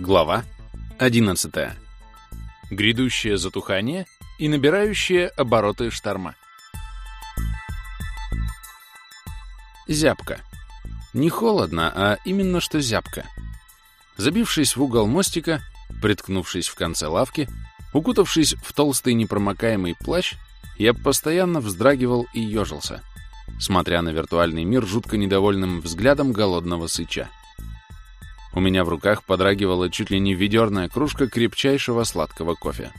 Глава 11. Грядущее затухание и набирающие обороты шторма. Зябка. Не холодно, а именно что зябка. Забившись в угол мостика, приткнувшись в конце лавки, укутавшись в толстый непромокаемый плащ, я постоянно вздрагивал и ежился, смотря на виртуальный мир жутко недовольным взглядом голодного сыча. У меня в руках подрагивала чуть ли не ведерная кружка крепчайшего сладкого кофе.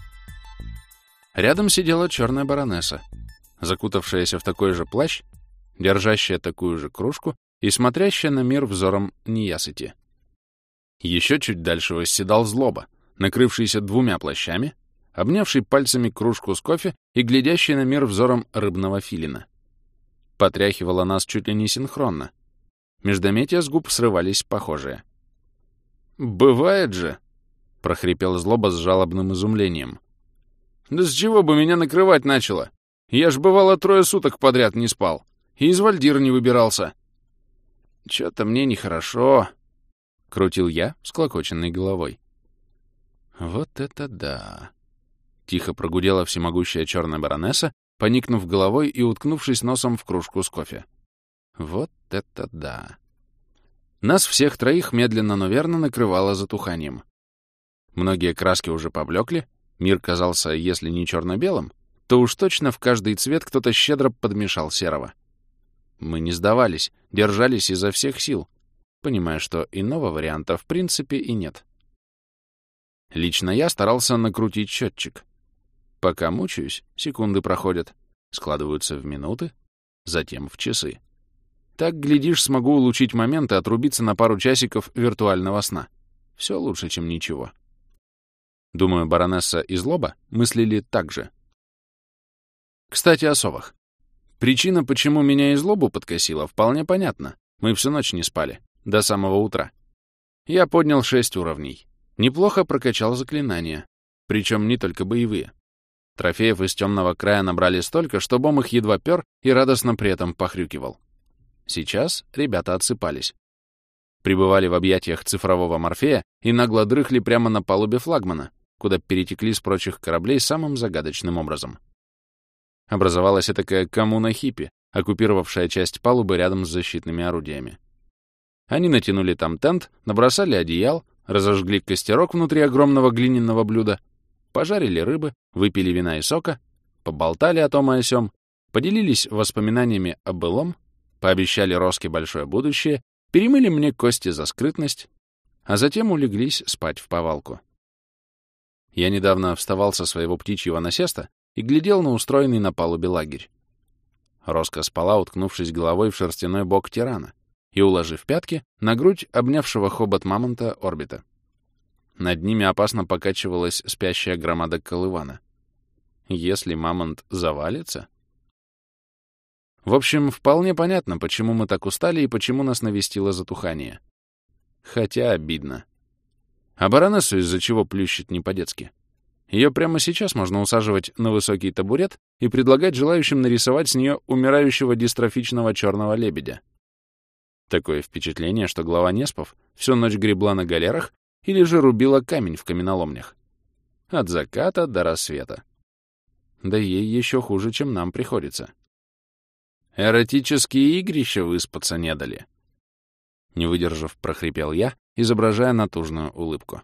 Рядом сидела черная баронесса, закутавшаяся в такой же плащ, держащая такую же кружку и смотрящая на мир взором неясыти. Еще чуть дальше восседал злоба, накрывшийся двумя плащами, обнявший пальцами кружку с кофе и глядящий на мир взором рыбного филина. Потряхивала нас чуть ли не синхронно. Междометия с губ срывались похожие. «Бывает же!» — прохрипел злоба с жалобным изумлением. «Да с чего бы меня накрывать начало? Я ж, бывало, трое суток подряд не спал. И из вальдира не выбирался». «Чё-то мне нехорошо», — крутил я с клокоченной головой. «Вот это да!» — тихо прогудела всемогущая черная баронесса, поникнув головой и уткнувшись носом в кружку с кофе. «Вот это да!» Нас всех троих медленно, но верно накрывало затуханием. Многие краски уже поблекли, мир казался, если не черно-белым, то уж точно в каждый цвет кто-то щедро подмешал серого. Мы не сдавались, держались изо всех сил, понимая, что иного варианта в принципе и нет. Лично я старался накрутить счетчик. Пока мучаюсь, секунды проходят, складываются в минуты, затем в часы. Так, глядишь, смогу улучшить момент и отрубиться на пару часиков виртуального сна. Все лучше, чем ничего. Думаю, баронесса и злоба мыслили так же. Кстати, о совах. Причина, почему меня и злобу подкосила, вполне понятна. Мы всю ночь не спали. До самого утра. Я поднял шесть уровней. Неплохо прокачал заклинания. Причем не только боевые. Трофеев из темного края набрали столько, что бом их едва пер и радостно при этом похрюкивал. Сейчас ребята отсыпались. Прибывали в объятиях цифрового Морфея и нагло дрыхли прямо на палубе флагмана, куда перетекли с прочих кораблей самым загадочным образом. Образовалась такая коммуна хиппи, оккупировавшая часть палубы рядом с защитными орудиями. Они натянули там тент, набросали одеял, разожгли костерок внутри огромного глиняного блюда, пожарили рыбы, выпили вина и сока, поболтали о том и о сём, поделились воспоминаниями о былом пообещали Роске большое будущее, перемыли мне кости за скрытность, а затем улеглись спать в повалку. Я недавно вставал со своего птичьего насеста и глядел на устроенный на палубе лагерь. Роска спала, уткнувшись головой в шерстяной бок тирана и уложив пятки на грудь обнявшего хобот мамонта орбита. Над ними опасно покачивалась спящая громада колывана. Если мамонт завалится... В общем, вполне понятно, почему мы так устали и почему нас навестило затухание. Хотя обидно. А баронессу из-за чего плющит не по-детски? Ее прямо сейчас можно усаживать на высокий табурет и предлагать желающим нарисовать с нее умирающего дистрофичного черного лебедя. Такое впечатление, что глава Неспов всю ночь гребла на галерах или же рубила камень в каменоломнях. От заката до рассвета. Да ей еще хуже, чем нам приходится. Эротические игрища выспаться не дали. Не выдержав, прохрипел я, изображая натужную улыбку.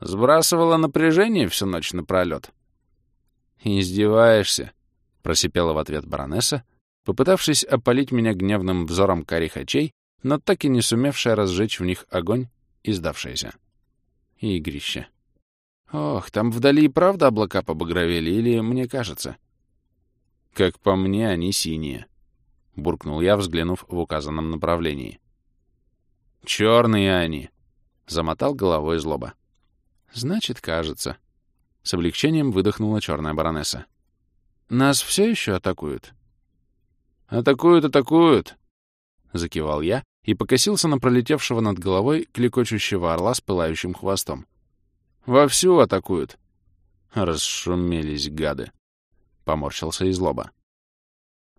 Сбрасывала напряжение всю ночь напролёт. «Издеваешься», — просипела в ответ баронесса, попытавшись опалить меня гневным взором карих очей, но так и не сумевшая разжечь в них огонь и сдавшаяся. Игрище. Ох, там вдали и правда облака побагровели, или мне кажется? Как по мне, они синие. Буркнул я, взглянув в указанном направлении. Черные они. Замотал головой злоба. Значит, кажется. С облегчением выдохнула черная баронесса. Нас все еще атакуют? Атакуют, атакуют! Закивал я и покосился на пролетевшего над головой клекочущего орла с пылающим хвостом. Вовсю атакуют. Расшумелись гады. — поморщился и злоба.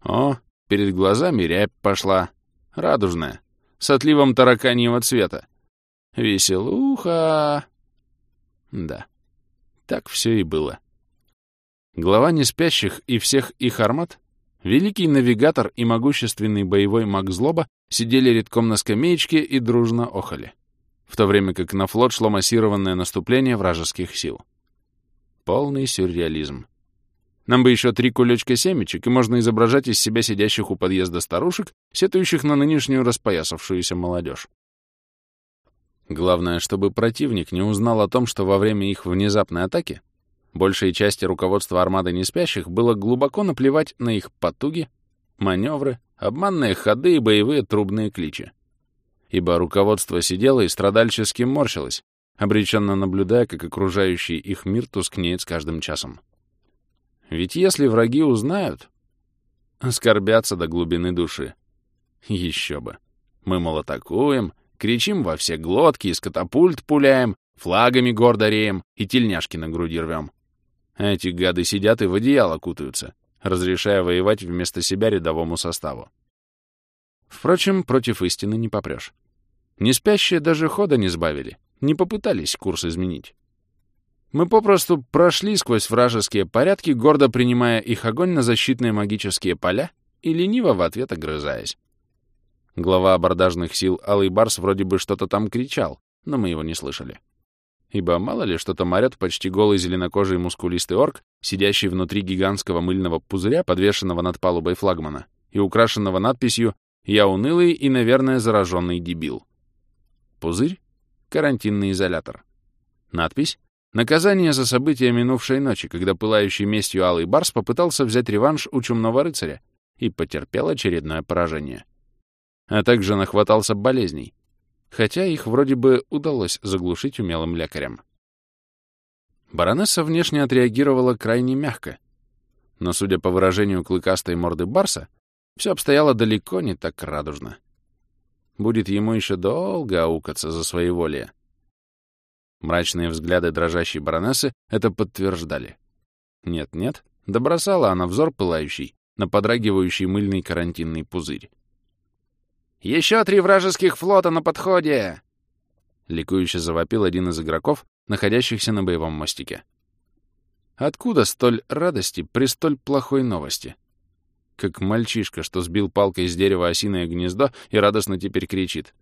«О, перед глазами рябь пошла. Радужная, с отливом тараканьего цвета. Веселуха! Да, так все и было. Глава неспящих и всех их армат, великий навигатор и могущественный боевой маг Злоба сидели редком на скамеечке и дружно охали, в то время как на флот шло массированное наступление вражеских сил. Полный сюрреализм. Нам бы еще три кулечка семечек, и можно изображать из себя сидящих у подъезда старушек, сетующих на нынешнюю распоясавшуюся молодежь. Главное, чтобы противник не узнал о том, что во время их внезапной атаки большей части руководства армады неспящих было глубоко наплевать на их потуги, маневры, обманные ходы и боевые трубные кличи. Ибо руководство сидело и страдальчески морщилось, обреченно наблюдая, как окружающий их мир тускнеет с каждым часом. Ведь если враги узнают, оскорбятся до глубины души. Еще бы. Мы, мол, атакуем, кричим во все глотки, из катапульт пуляем, флагами гордо реем и тельняшки на груди рвем. эти гады сидят и в одеяло кутаются, разрешая воевать вместо себя рядовому составу. Впрочем, против истины не попрешь. Не спящие даже хода не сбавили, не попытались курс изменить. Мы попросту прошли сквозь вражеские порядки, гордо принимая их огонь на защитные магические поля и лениво в ответ огрызаясь. Глава абордажных сил Алый Барс вроде бы что-то там кричал, но мы его не слышали. Ибо мало ли что-то морет почти голый зеленокожий мускулистый орк, сидящий внутри гигантского мыльного пузыря, подвешенного над палубой флагмана и украшенного надписью «Я унылый и, наверное, зараженный дебил». Пузырь — карантинный изолятор. Надпись Наказание за события минувшей ночи, когда пылающий местью Алый Барс попытался взять реванш у Чумного Рыцаря и потерпел очередное поражение. А также нахватался болезней, хотя их вроде бы удалось заглушить умелым лекарем. Баронесса внешне отреагировала крайне мягко, но, судя по выражению клыкастой морды Барса, все обстояло далеко не так радужно. Будет ему еще долго аукаться за своеволие. Мрачные взгляды дрожащей баронессы это подтверждали. Нет-нет, добросала она взор пылающий на подрагивающий мыльный карантинный пузырь. «Еще три вражеских флота на подходе!» Ликующе завопил один из игроков, находящихся на боевом мостике. Откуда столь радости при столь плохой новости? Как мальчишка, что сбил палкой с дерева осиное гнездо и радостно теперь кричит.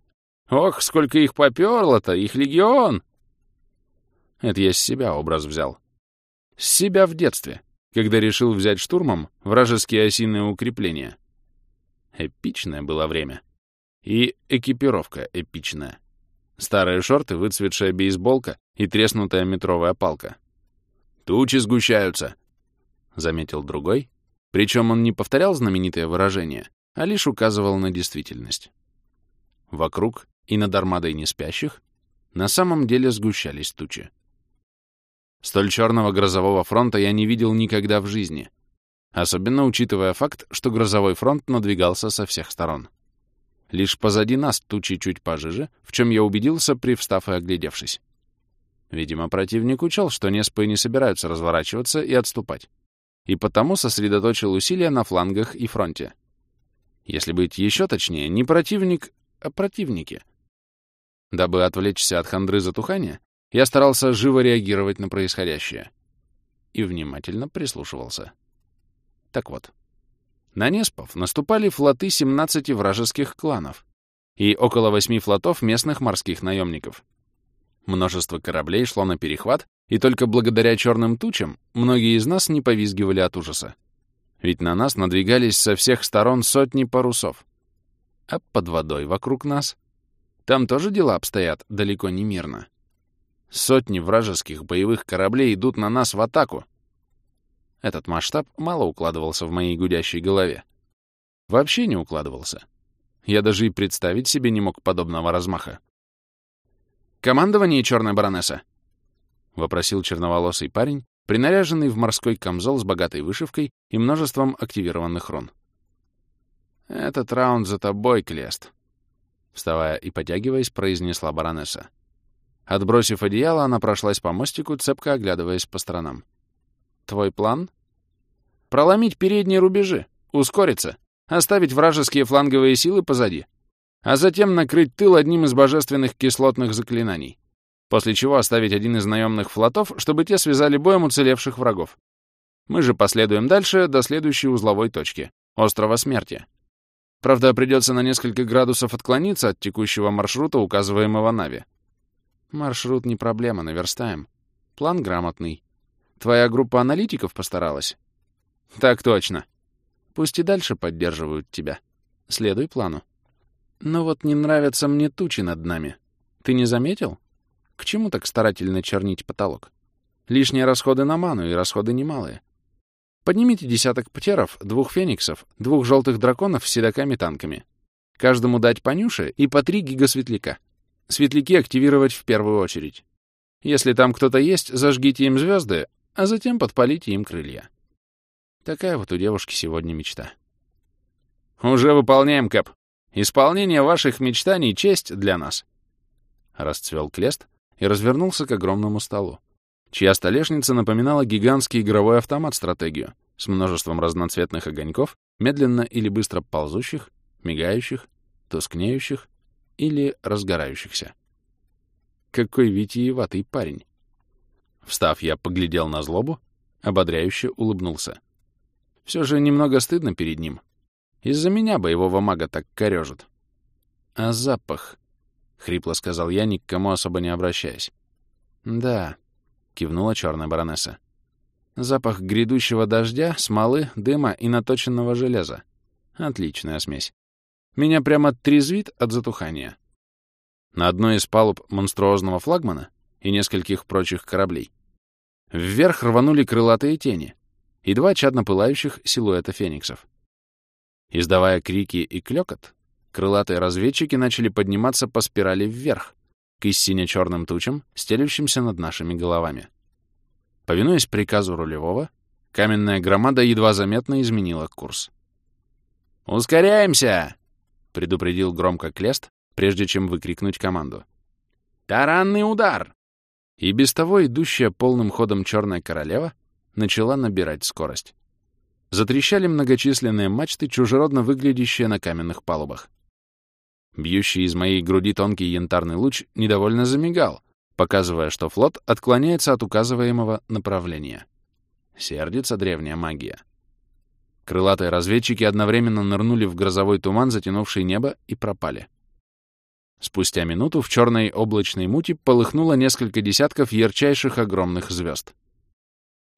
«Ох, сколько их попёрло-то! Их легион!» Это я с себя образ взял. С себя в детстве, когда решил взять штурмом вражеские осиные укрепления. Эпичное было время. И экипировка эпичная. Старые шорты, выцветшая бейсболка и треснутая метровая палка. «Тучи сгущаются», — заметил другой. Причем он не повторял знаменитое выражение, а лишь указывал на действительность. Вокруг и над армадой неспящих на самом деле сгущались тучи. Столь черного грозового фронта я не видел никогда в жизни, особенно учитывая факт, что грозовой фронт надвигался со всех сторон. Лишь позади нас тучи чуть пожиже, в чем я убедился, привстав и оглядевшись. Видимо, противник учел, что Неспы не собираются разворачиваться и отступать, и потому сосредоточил усилия на флангах и фронте. Если быть еще точнее, не противник, а противники. Дабы отвлечься от хандры затухания, я старался живо реагировать на происходящее и внимательно прислушивался. Так вот, на Неспов наступали флоты 17 вражеских кланов и около восьми флотов местных морских наемников. Множество кораблей шло на перехват, и только благодаря черным тучам многие из нас не повизгивали от ужаса. Ведь на нас надвигались со всех сторон сотни парусов. А под водой вокруг нас? Там тоже дела обстоят далеко не мирно. Сотни вражеских боевых кораблей идут на нас в атаку. Этот масштаб мало укладывался в моей гудящей голове. Вообще не укладывался. Я даже и представить себе не мог подобного размаха. «Командование, черная баронесса?» — вопросил черноволосый парень, принаряженный в морской камзол с богатой вышивкой и множеством активированных рун. «Этот раунд за тобой, Клест», — вставая и потягиваясь, произнесла баронесса. Отбросив одеяло, она прошлась по мостику, цепко оглядываясь по сторонам. «Твой план?» «Проломить передние рубежи, ускориться, оставить вражеские фланговые силы позади. а затем накрыть тыл одним из божественных кислотных заклинаний, после чего оставить один из наемных флотов, чтобы те связали боем уцелевших врагов. Мы же последуем дальше до следующей узловой точки — острова Смерти. Правда, придется на несколько градусов отклониться от текущего маршрута, указываемого Нави. Маршрут не проблема, наверстаем. План грамотный. Твоя группа аналитиков постаралась? Так точно. Пусть и дальше поддерживают тебя. Следуй плану. Но вот не нравятся мне тучи над нами. Ты не заметил? К чему так старательно чернить потолок? Лишние расходы на ману и расходы немалые. Поднимите десяток птеров, двух фениксов, двух желтых драконов с седоками-танками. Каждому дать по нюше и по три гигасветляка. Светляки активировать в первую очередь. Если там кто-то есть, зажгите им звезды, а затем подпалите им крылья. Такая вот у девушки сегодня мечта. «Уже выполняем, Кэп. Исполнение ваших мечтаний — честь для нас». Расцвел Клест и развернулся к огромному столу, чья столешница напоминала гигантский игровой автомат-стратегию с множеством разноцветных огоньков, медленно или быстро ползущих, мигающих, тускнеющих или разгорающихся. Какой витиеватый парень. Встав, я поглядел на злобу, ободряюще улыбнулся. Все же немного стыдно перед ним. Из-за меня боевого мага так корежит. А запах... — хрипло сказал я, ни к кому особо не обращаясь. «Да», — кивнула черная баронесса. «Запах грядущего дождя, смолы, дыма и наточенного железа. Отличная смесь. Меня прямо трезвит от затухания. На одной из палуб монструозного флагмана и нескольких прочих кораблей вверх рванули крылатые тени и два чадно пылающих силуэта фениксов. Издавая крики и клёкот, крылатые разведчики начали подниматься по спирали вверх, к истине черным тучам, стелющимся над нашими головами. Повинуясь приказу рулевого, каменная громада едва заметно изменила курс. «Ускоряемся!» — предупредил громко Клест, прежде чем выкрикнуть команду. «Таранный удар!» И без того идущая полным ходом черная королева начала набирать скорость. Затрещали многочисленные мачты, чужеродно выглядящие на каменных палубах. Бьющий из моей груди тонкий янтарный луч недовольно замигал, показывая, что флот отклоняется от указываемого направления. Сердится древняя магия. Крылатые разведчики одновременно нырнули в грозовой туман, затянувший небо, и пропали. Спустя минуту в черной облачной мути полыхнуло несколько десятков ярчайших огромных звезд.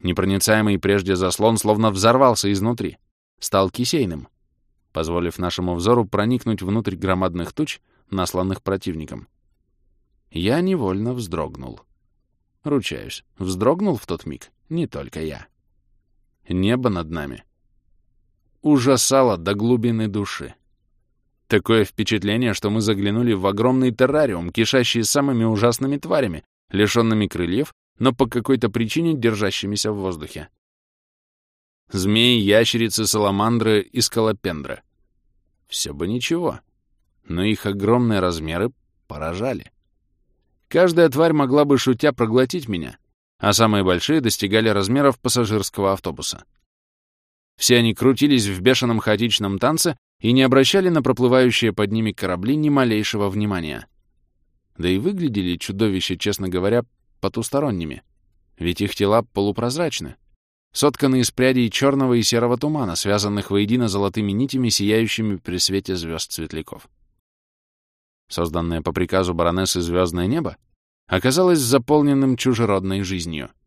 Непроницаемый прежде заслон словно взорвался изнутри, стал кисейным, позволив нашему взору проникнуть внутрь громадных туч, насланных противником. Я невольно вздрогнул. Ручаюсь, вздрогнул в тот миг не только я. Небо над нами ужасало до глубины души. Такое впечатление, что мы заглянули в огромный террариум, кишащий самыми ужасными тварями, лишенными крыльев, но по какой-то причине держащимися в воздухе. Змеи, ящерицы, саламандры и скалопендры. Все бы ничего, но их огромные размеры поражали. Каждая тварь могла бы, шутя, проглотить меня, а самые большие достигали размеров пассажирского автобуса. Все они крутились в бешеном хаотичном танце и не обращали на проплывающие под ними корабли ни малейшего внимания. Да и выглядели чудовища, честно говоря, потусторонними. Ведь их тела полупрозрачны, сотканы из прядей черного и серого тумана, связанных воедино золотыми нитями, сияющими при свете звезд светляков. Созданное по приказу баронессы звездное небо оказалось заполненным чужеродной жизнью —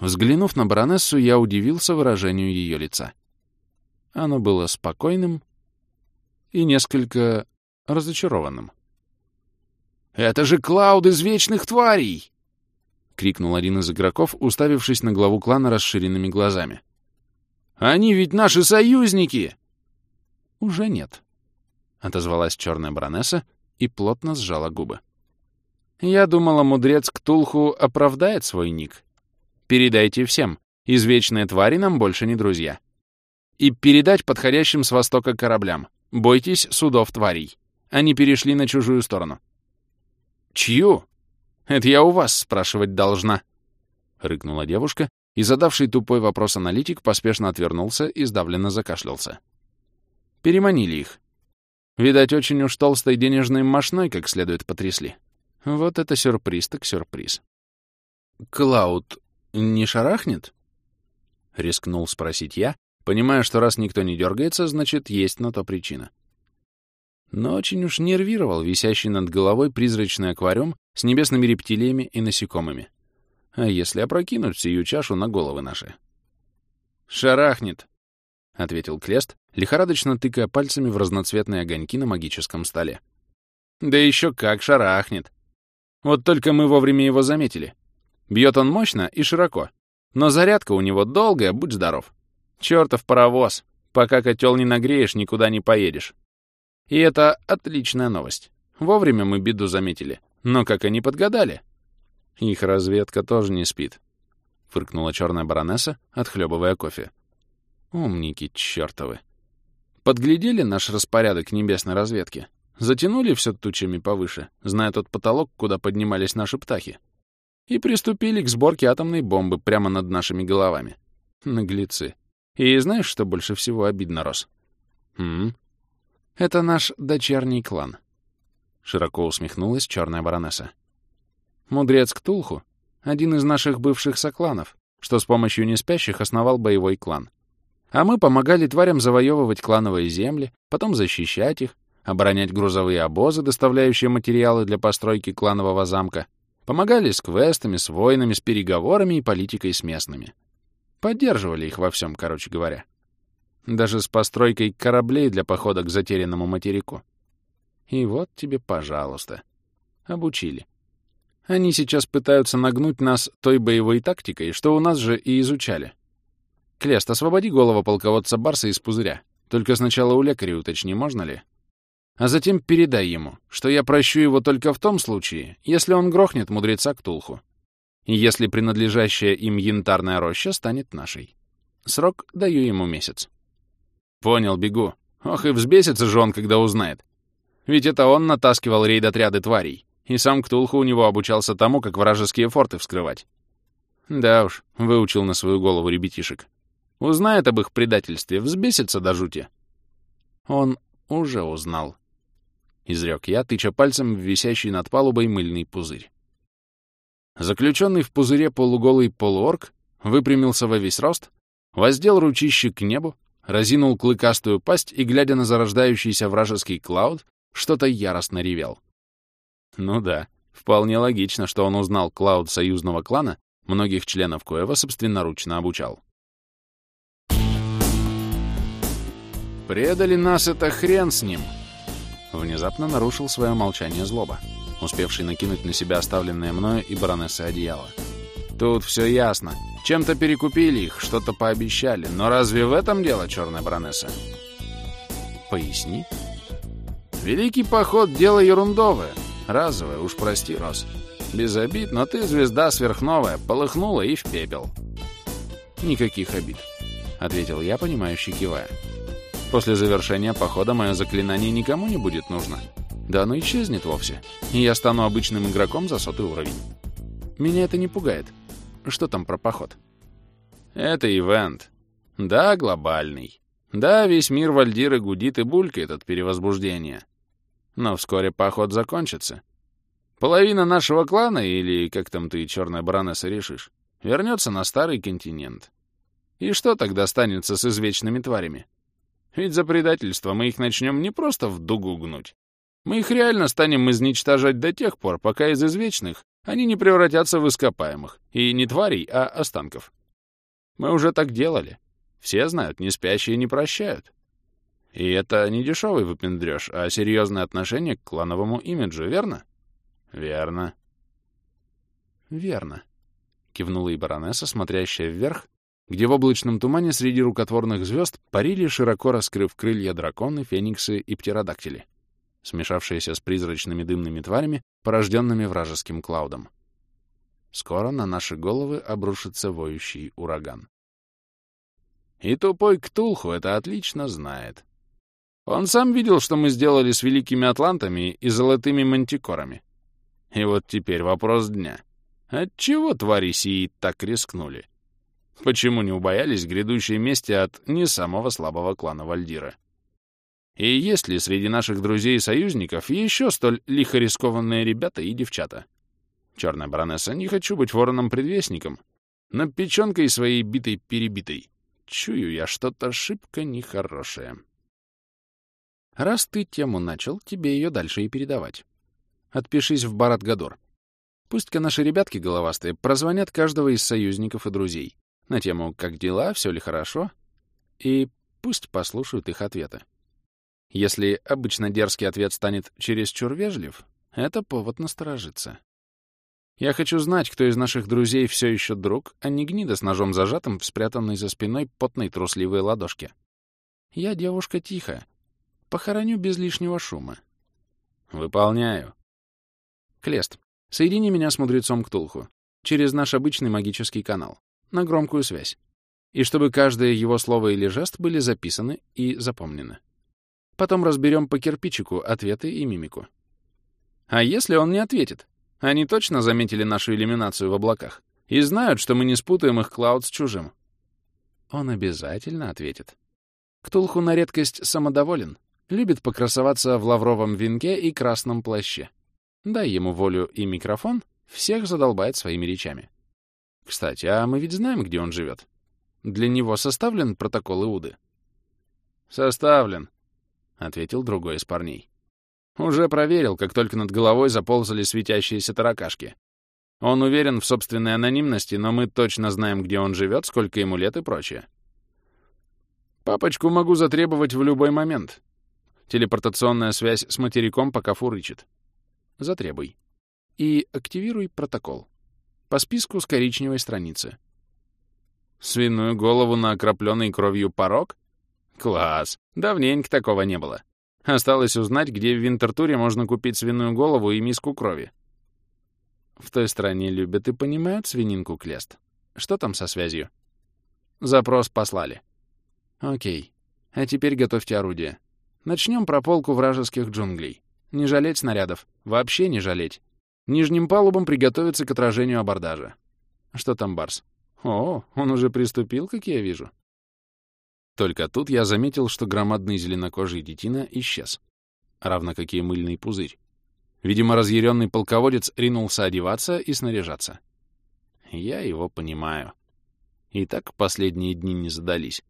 Взглянув на баронессу, я удивился выражению ее лица. Оно было спокойным и несколько разочарованным. «Это же Клауд из Вечных Тварей!» — крикнул один из игроков, уставившись на главу клана расширенными глазами. «Они ведь наши союзники!» «Уже нет», — отозвалась черная баронесса и плотно сжала губы. «Я думала, мудрец Ктулху оправдает свой ник, Передайте всем. Извечные твари нам больше не друзья. И передать подходящим с востока кораблям. Бойтесь судов тварей. Они перешли на чужую сторону. Чью? Это я у вас спрашивать должна. Рыкнула девушка, и задавший тупой вопрос аналитик поспешно отвернулся и сдавленно закашлялся. Переманили их. Видать, очень уж толстой денежной мошной как следует потрясли. Вот это сюрприз так сюрприз. «Клауд не шарахнет?» — рискнул спросить я, понимая, что раз никто не дергается, значит, есть на то причина. Но очень уж нервировал висящий над головой призрачный аквариум с небесными рептилиями и насекомыми. А если опрокинуть сию чашу на головы наши? «Шарахнет», — ответил Клест, лихорадочно тыкая пальцами в разноцветные огоньки на магическом столе. «Да еще как шарахнет! Вот только мы вовремя его заметили. Бьет он мощно и широко, но зарядка у него долгая, будь здоров. Чертов паровоз! Пока котел не нагреешь, никуда не поедешь. И это отличная новость. Вовремя мы беду заметили. Но как они подгадали? Их разведка тоже не спит. Фыркнула черная баронесса, отхлебывая кофе. Умники чертовы. Подглядели наш распорядок небесной разведки? Затянули все тучами повыше, зная тот потолок, куда поднимались наши птахи. И приступили к сборке атомной бомбы прямо над нашими головами. Наглецы. И знаешь, что больше всего обидно, Рос? М, Это наш дочерний клан. Широко усмехнулась черная баронесса. Мудрец Ктулху — один из наших бывших сокланов, что с помощью неспящих основал боевой клан. А мы помогали тварям завоевывать клановые земли, потом защищать их, оборонять грузовые обозы, доставляющие материалы для постройки кланового замка, помогали с квестами, с войнами, с переговорами и политикой с местными. Поддерживали их во всем, короче говоря. Даже с постройкой кораблей для похода к затерянному материку. И вот тебе, пожалуйста. Обучили. Они сейчас пытаются нагнуть нас той боевой тактикой, что у нас же и изучали. Клест, освободи голову полководца Барса из пузыря. Только сначала у лекаря уточни, можно ли? А затем передай ему, что я прощу его только в том случае, если он грохнет мудреца Ктулху если принадлежащая им янтарная роща станет нашей. Срок даю ему месяц. Понял, бегу. Ох, и взбесится же он, когда узнает. Ведь это он натаскивал рейд-отряды тварей, и сам Ктулху у него обучался тому, как вражеские форты вскрывать. Да уж, выучил на свою голову ребятишек. Узнает об их предательстве, взбесится до жути. Он уже узнал. Изрек я, тыча пальцем в висящий над палубой мыльный пузырь. Заключенный в пузыре полуголый полуорг выпрямился во весь рост, воздел ручище к небу, разинул клыкастую пасть и, глядя на зарождающийся вражеский клауд, что-то яростно ревел. Ну да, вполне логично, что он узнал клауд союзного клана, многих членов коего собственноручно обучал. «Предали нас это хрен с ним!» Внезапно нарушил свое молчание злоба успевший накинуть на себя оставленное мною и баронессы одеяло. «Тут все ясно. Чем-то перекупили их, что-то пообещали. Но разве в этом дело, черная баронесса?» «Поясни». «Великий поход — дело ерундовое. Разовое, уж прости, Рос. Без обид, но ты звезда сверхновая, полыхнула и в пепел». «Никаких обид», — ответил я, понимающий кивая. «После завершения похода мое заклинание никому не будет нужно. Да оно исчезнет вовсе, и я стану обычным игроком за сотый уровень. Меня это не пугает. Что там про поход? Это ивент. Да, глобальный. Да, весь мир Вальдиры гудит и булькает от перевозбуждения. Но вскоре поход закончится. Половина нашего клана, или как там ты, черная баронесса, решишь, вернется на старый континент. И что тогда останется с извечными тварями? Ведь за предательство мы их начнем не просто в дугу гнуть, мы их реально станем изничтожать до тех пор, пока из извечных они не превратятся в ископаемых. И не тварей, а останков. Мы уже так делали. Все знают, не спящие не прощают. И это не дешевый выпендрёж, а серьезное отношение к клановому имиджу, верно? Верно. Верно. Кивнула и баронесса, смотрящая вверх, где в облачном тумане среди рукотворных звезд парили, широко раскрыв крылья драконы, фениксы и птеродактили смешавшиеся с призрачными дымными тварями, порожденными вражеским клаудом. Скоро на наши головы обрушится воющий ураган. И тупой Ктулху это отлично знает. Он сам видел, что мы сделали с великими атлантами и золотыми мантикорами. И вот теперь вопрос дня. Отчего твари сии так рискнули? Почему не убоялись грядущей мести от не самого слабого клана Вальдира? И есть ли среди наших друзей и союзников еще столь лихо рискованные ребята и девчата? Черная баронесса, не хочу быть вороном-предвестником, но печенкой своей битой-перебитой. Чую я что-то шибко нехорошее. Раз ты тему начал, тебе ее дальше и передавать. Отпишись в Барат-Гадор. Пусть-ка наши ребятки головастые прозвонят каждого из союзников и друзей на тему «Как дела? Все ли хорошо?» и пусть послушают их ответы. Если обычно дерзкий ответ станет чересчур вежлив, это повод насторожиться. Я хочу знать, кто из наших друзей все еще друг, а не гнида с ножом зажатым в спрятанной за спиной потной трусливой ладошке. Я девушка тихо. Похороню без лишнего шума. Выполняю. Клест, соедини меня с мудрецом Ктулху через наш обычный магический канал, на громкую связь. И чтобы каждое его слово или жест были записаны и запомнены. Потом разберем по кирпичику ответы и мимику. А если он не ответит? Они точно заметили нашу иллюминацию в облаках и знают, что мы не спутаем их клауд с чужим. Он обязательно ответит. Ктулху на редкость самодоволен, любит покрасоваться в лавровом венке и красном плаще. Дай ему волю и микрофон, всех задолбает своими речами. Кстати, а мы ведь знаем, где он живет. Для него составлен протокол Иуды? Составлен, — ответил другой из парней. Уже проверил, как только над головой заползали светящиеся таракашки. Он уверен в собственной анонимности, но мы точно знаем, где он живет, сколько ему лет и прочее. Папочку могу затребовать в любой момент. Телепортационная связь с материком пока фурычит. Затребуй. И активируй протокол. По списку с коричневой страницы. Свиную голову на окропленный кровью порог? Класс! Давненько такого не было. Осталось узнать, где в Винтертуре можно купить свиную голову и миску крови. В той стране любят и понимают свининку Клест. Что там со связью? Запрос послали. Окей. А теперь готовьте орудие. Начнем прополку вражеских джунглей. Не жалеть снарядов. Вообще не жалеть. Нижним палубам приготовиться к отражению абордажа. Что там, Барс? О, он уже приступил, как я вижу. Только тут я заметил, что громадный зеленокожий детина исчез, равно как и мыльный пузырь. Видимо, разъяренный полководец ринулся одеваться и снаряжаться. Я его понимаю. И так последние дни не задались.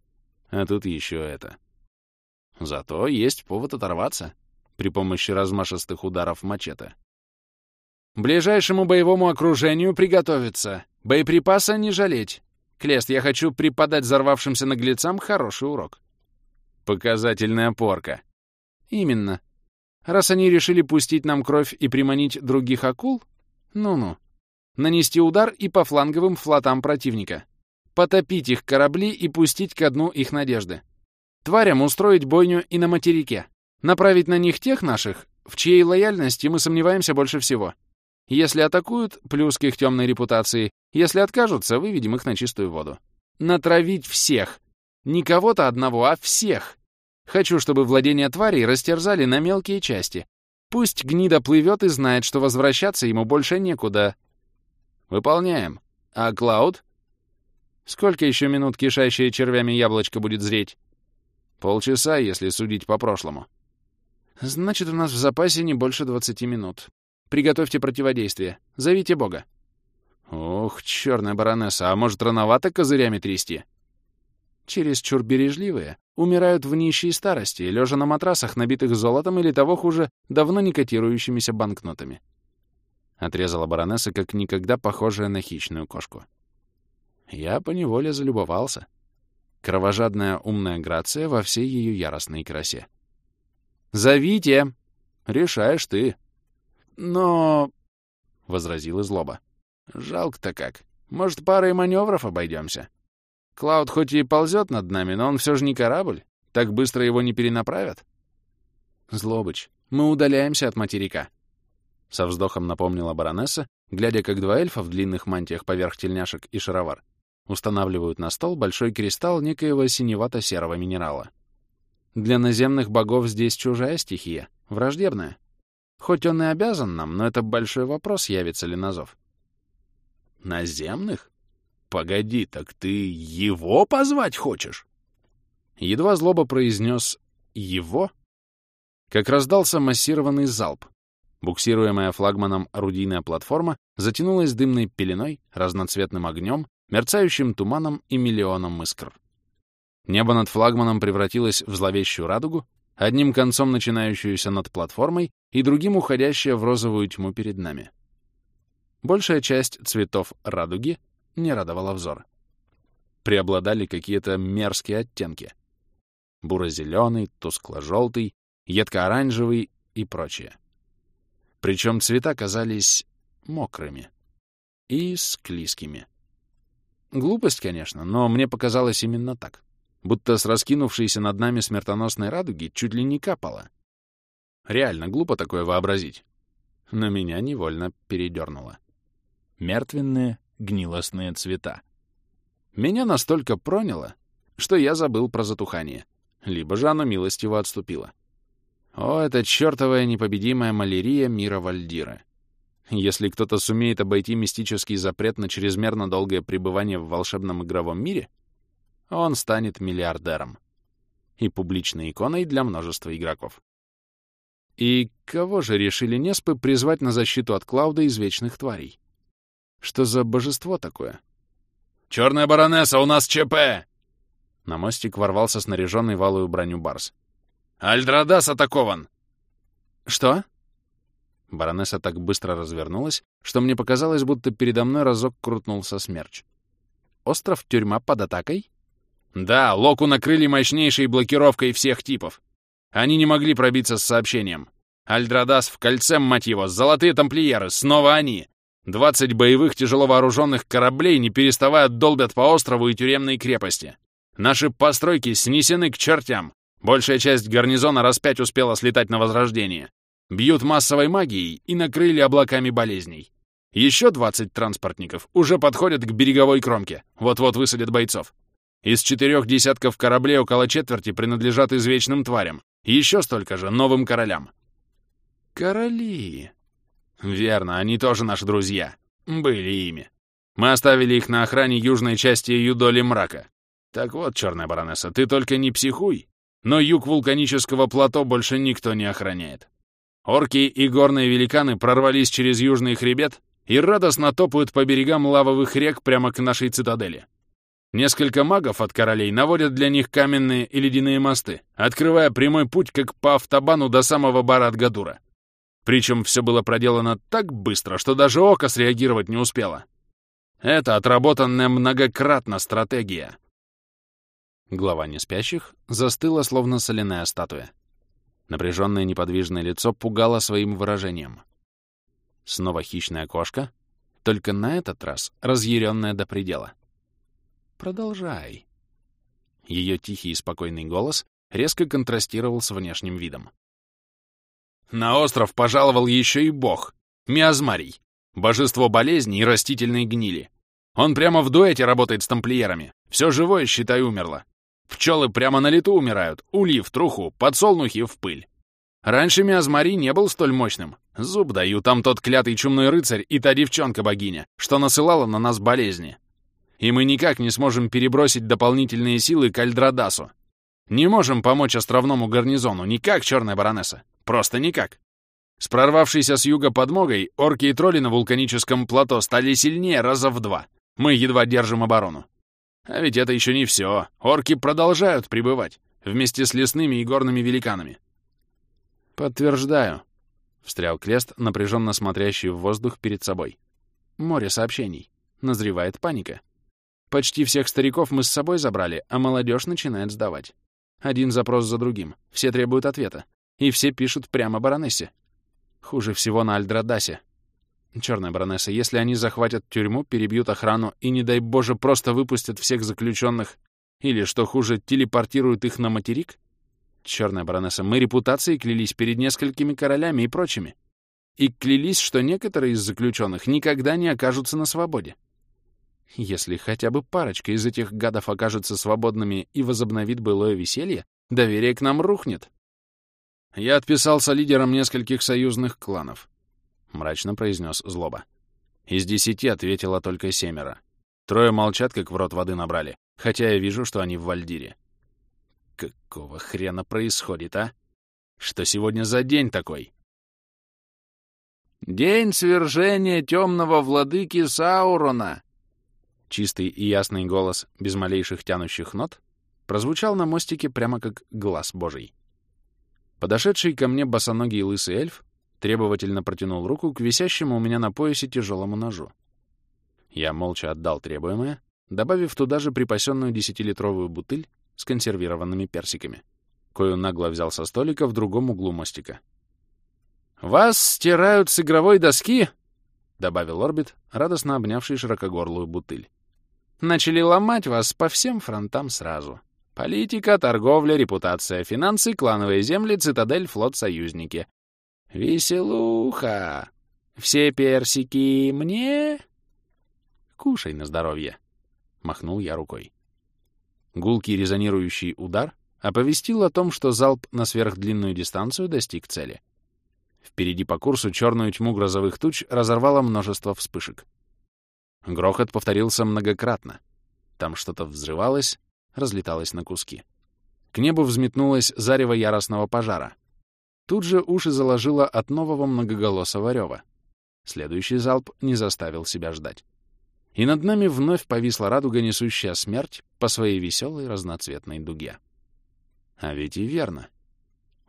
А тут еще это. Зато есть повод оторваться при помощи размашистых ударов мачете. «Ближайшему боевому окружению приготовиться! Боеприпаса не жалеть! Клест, я хочу преподать взорвавшимся наглецам хороший урок. Показательная порка. Именно. Раз они решили пустить нам кровь и приманить других акул, ну-ну. Нанести удар и по фланговым флотам противника. Потопить их корабли и пустить ко дну их надежды. Тварям устроить бойню и на материке. Направить на них тех наших, в чьей лояльности мы сомневаемся больше всего. Если атакуют, плюс к их темной репутации. Если откажутся, выведем их на чистую воду. Натравить всех. Не кого-то одного, а всех. Хочу, чтобы владения тварей растерзали на мелкие части. Пусть гнида плывет и знает, что возвращаться ему больше некуда. Выполняем. А Клауд? Сколько еще минут кишащее червями яблочко будет зреть? Полчаса, если судить по прошлому. Значит, у нас в запасе не больше 20 минут. Приготовьте противодействие. Зовите Бога. Ох, черная баронесса, а может, рановато козырями трясти? Чересчур бережливые умирают в нищей старости, лежа на матрасах, набитых золотом или того хуже, давно не котирующимися банкнотами. Отрезала баронесса, как никогда похожая на хищную кошку. Я поневоле залюбовался. Кровожадная умная грация во всей ее яростной красе. «Зовите!» «Решаешь ты!» «Но...» — возразила злоба. «Жалко-то как. Может, парой маневров обойдемся? Клауд хоть и ползет над нами, но он все же не корабль. Так быстро его не перенаправят?» «Злобыч, мы удаляемся от материка», — со вздохом напомнила баронесса, глядя, как два эльфа в длинных мантиях поверх тельняшек и шаровар устанавливают на стол большой кристалл некоего синевато-серого минерала. Для наземных богов здесь чужая стихия, враждебная. Хоть он и обязан нам, но это большой вопрос, явится ли на зов. Наземных? Погоди, так ты его позвать хочешь? Едва злоба произнес «его», как раздался массированный залп. Буксируемая флагманом орудийная платформа затянулась дымной пеленой, разноцветным огнем, мерцающим туманом и миллионом искр. Небо над флагманом превратилось в зловещую радугу, одним концом начинающуюся над платформой и другим уходящее в розовую тьму перед нами. Большая часть цветов радуги не радовала взор. Преобладали какие-то мерзкие оттенки. Буро-зеленый, тускло-желтый, едко-оранжевый и прочее. Причем цвета казались мокрыми и склизкими. Глупость, конечно, но мне показалось именно так. Будто с раскинувшейся над нами смертоносной радуги чуть ли не капало. Реально глупо такое вообразить. Но меня невольно передернуло. Мертвенные, гнилостные цвета. Меня настолько проняло, что я забыл про затухание. Либо же оно милостиво отступило. О, это чертовая непобедимая малярия мира Вальдира. Если кто-то сумеет обойти мистический запрет на чрезмерно долгое пребывание в волшебном игровом мире, он станет миллиардером и публичной иконой для множества игроков. И кого же решили Неспы призвать на защиту от Клауда из Вечных Тварей? Что за божество такое? «Черная баронесса, у нас ЧП!» На мостик ворвался снаряженный валую броню Барс. «Альдрадас атакован!» «Что?» Баронесса так быстро развернулась, что мне показалось, будто передо мной разок крутнулся смерч. «Остров-тюрьма под атакой?» «Да, Локу накрыли мощнейшей блокировкой всех типов. Они не могли пробиться с сообщением. Альдрадас в кольце, мать его, золотые тамплиеры, снова они. Двадцать боевых тяжеловооруженных кораблей, не переставая, долбят по острову и тюремной крепости. Наши постройки снесены к чертям. Большая часть гарнизона раз пять успела слетать на возрождение. Бьют массовой магией и накрыли облаками болезней. Еще 20 транспортников уже подходят к береговой кромке. Вот-вот высадят бойцов. Из четырех десятков кораблей около четверти принадлежат извечным тварям. Еще столько же новым королям. Короли. Верно, они тоже наши друзья. Были ими. Мы оставили их на охране южной части Юдоли мрака. Так вот, черная баронесса, ты только не психуй. Но юг вулканического плато больше никто не охраняет. Орки и горные великаны прорвались через южный хребет и радостно топают по берегам лавовых рек прямо к нашей цитадели. Несколько магов от королей наводят для них каменные и ледяные мосты, открывая прямой путь как по автобану до самого Барат-Гадура. Причем все было проделано так быстро, что даже око среагировать не успело. Это отработанная многократно стратегия. Глава неспящих застыла, словно соляная статуя. Напряженное неподвижное лицо пугало своим выражением. Снова хищная кошка, только на этот раз разъяренная до предела. «Продолжай». Ее тихий и спокойный голос резко контрастировал с внешним видом. На остров пожаловал еще и бог, Миазмарий, божество болезни и растительной гнили. Он прямо в дуэте работает с тамплиерами. Все живое, считай, умерло. Пчелы прямо на лету умирают, ули в труху, подсолнухи в пыль. Раньше Миазмарий не был столь мощным. Зуб даю, там тот клятый чумной рыцарь и та девчонка-богиня, что насылала на нас болезни. И мы никак не сможем перебросить дополнительные силы к Альдрадасу. Не можем помочь островному гарнизону, никак, черная баронесса. Просто никак. С прорвавшейся с юга подмогой орки и тролли на вулканическом плато стали сильнее раза в два. Мы едва держим оборону. А ведь это еще не все. Орки продолжают прибывать, вместе с лесными и горными великанами. «Подтверждаю», — встрял Клест, напряженно смотрящий в воздух перед собой. «Море сообщений. Назревает паника. Почти всех стариков мы с собой забрали, а молодежь начинает сдавать. Один запрос за другим. Все требуют ответа. И все пишут прямо баронессе. Хуже всего на Альдрадасе. Черная баронесса, если они захватят тюрьму, перебьют охрану и, не дай боже, просто выпустят всех заключенных, или, что хуже, телепортируют их на материк? Черная баронесса, мы репутацией клялись перед несколькими королями и прочими. И клялись, что некоторые из заключенных никогда не окажутся на свободе. Если хотя бы парочка из этих гадов окажется свободными и возобновит былое веселье, доверие к нам рухнет. Я отписался лидерам нескольких союзных кланов. Мрачно произнес Злоба. Из десяти ответила только семеро. Трое молчат, как в рот воды набрали, хотя я вижу, что они в Вальдире. Какого хрена происходит, а? Что сегодня за день такой? День свержения темного владыки Саурона. Чистый и ясный голос, без малейших тянущих нот, прозвучал на мостике прямо как глаз божий. Подошедший ко мне босоногий лысый эльф требовательно протянул руку к висящему у меня на поясе тяжелому ножу. Я молча отдал требуемое, добавив туда же припасенную десятилитровую бутыль с консервированными персиками, кою нагло взял со столика в другом углу мостика. «Вас стирают с игровой доски!» — добавил Орбит, радостно обнявший широкогорлую бутыль. «Начали ломать вас по всем фронтам сразу. Политика, торговля, репутация, финансы, клановые земли, цитадель, флот, союзники. Веселуха! Все персики мне...» «Кушай на здоровье!» — махнул я рукой. Гулкий резонирующий удар оповестил о том, что залп на сверхдлинную дистанцию достиг цели. Впереди по курсу черную тьму грозовых туч разорвало множество вспышек. Грохот повторился многократно. Там что-то взрывалось, разлеталось на куски. К небу взметнулось зарево яростного пожара. Тут же уши заложило от нового многоголосого рева. Следующий залп не заставил себя ждать и над нами вновь повисла радуга, несущая смерть по своей веселой разноцветной дуге. А ведь и верно.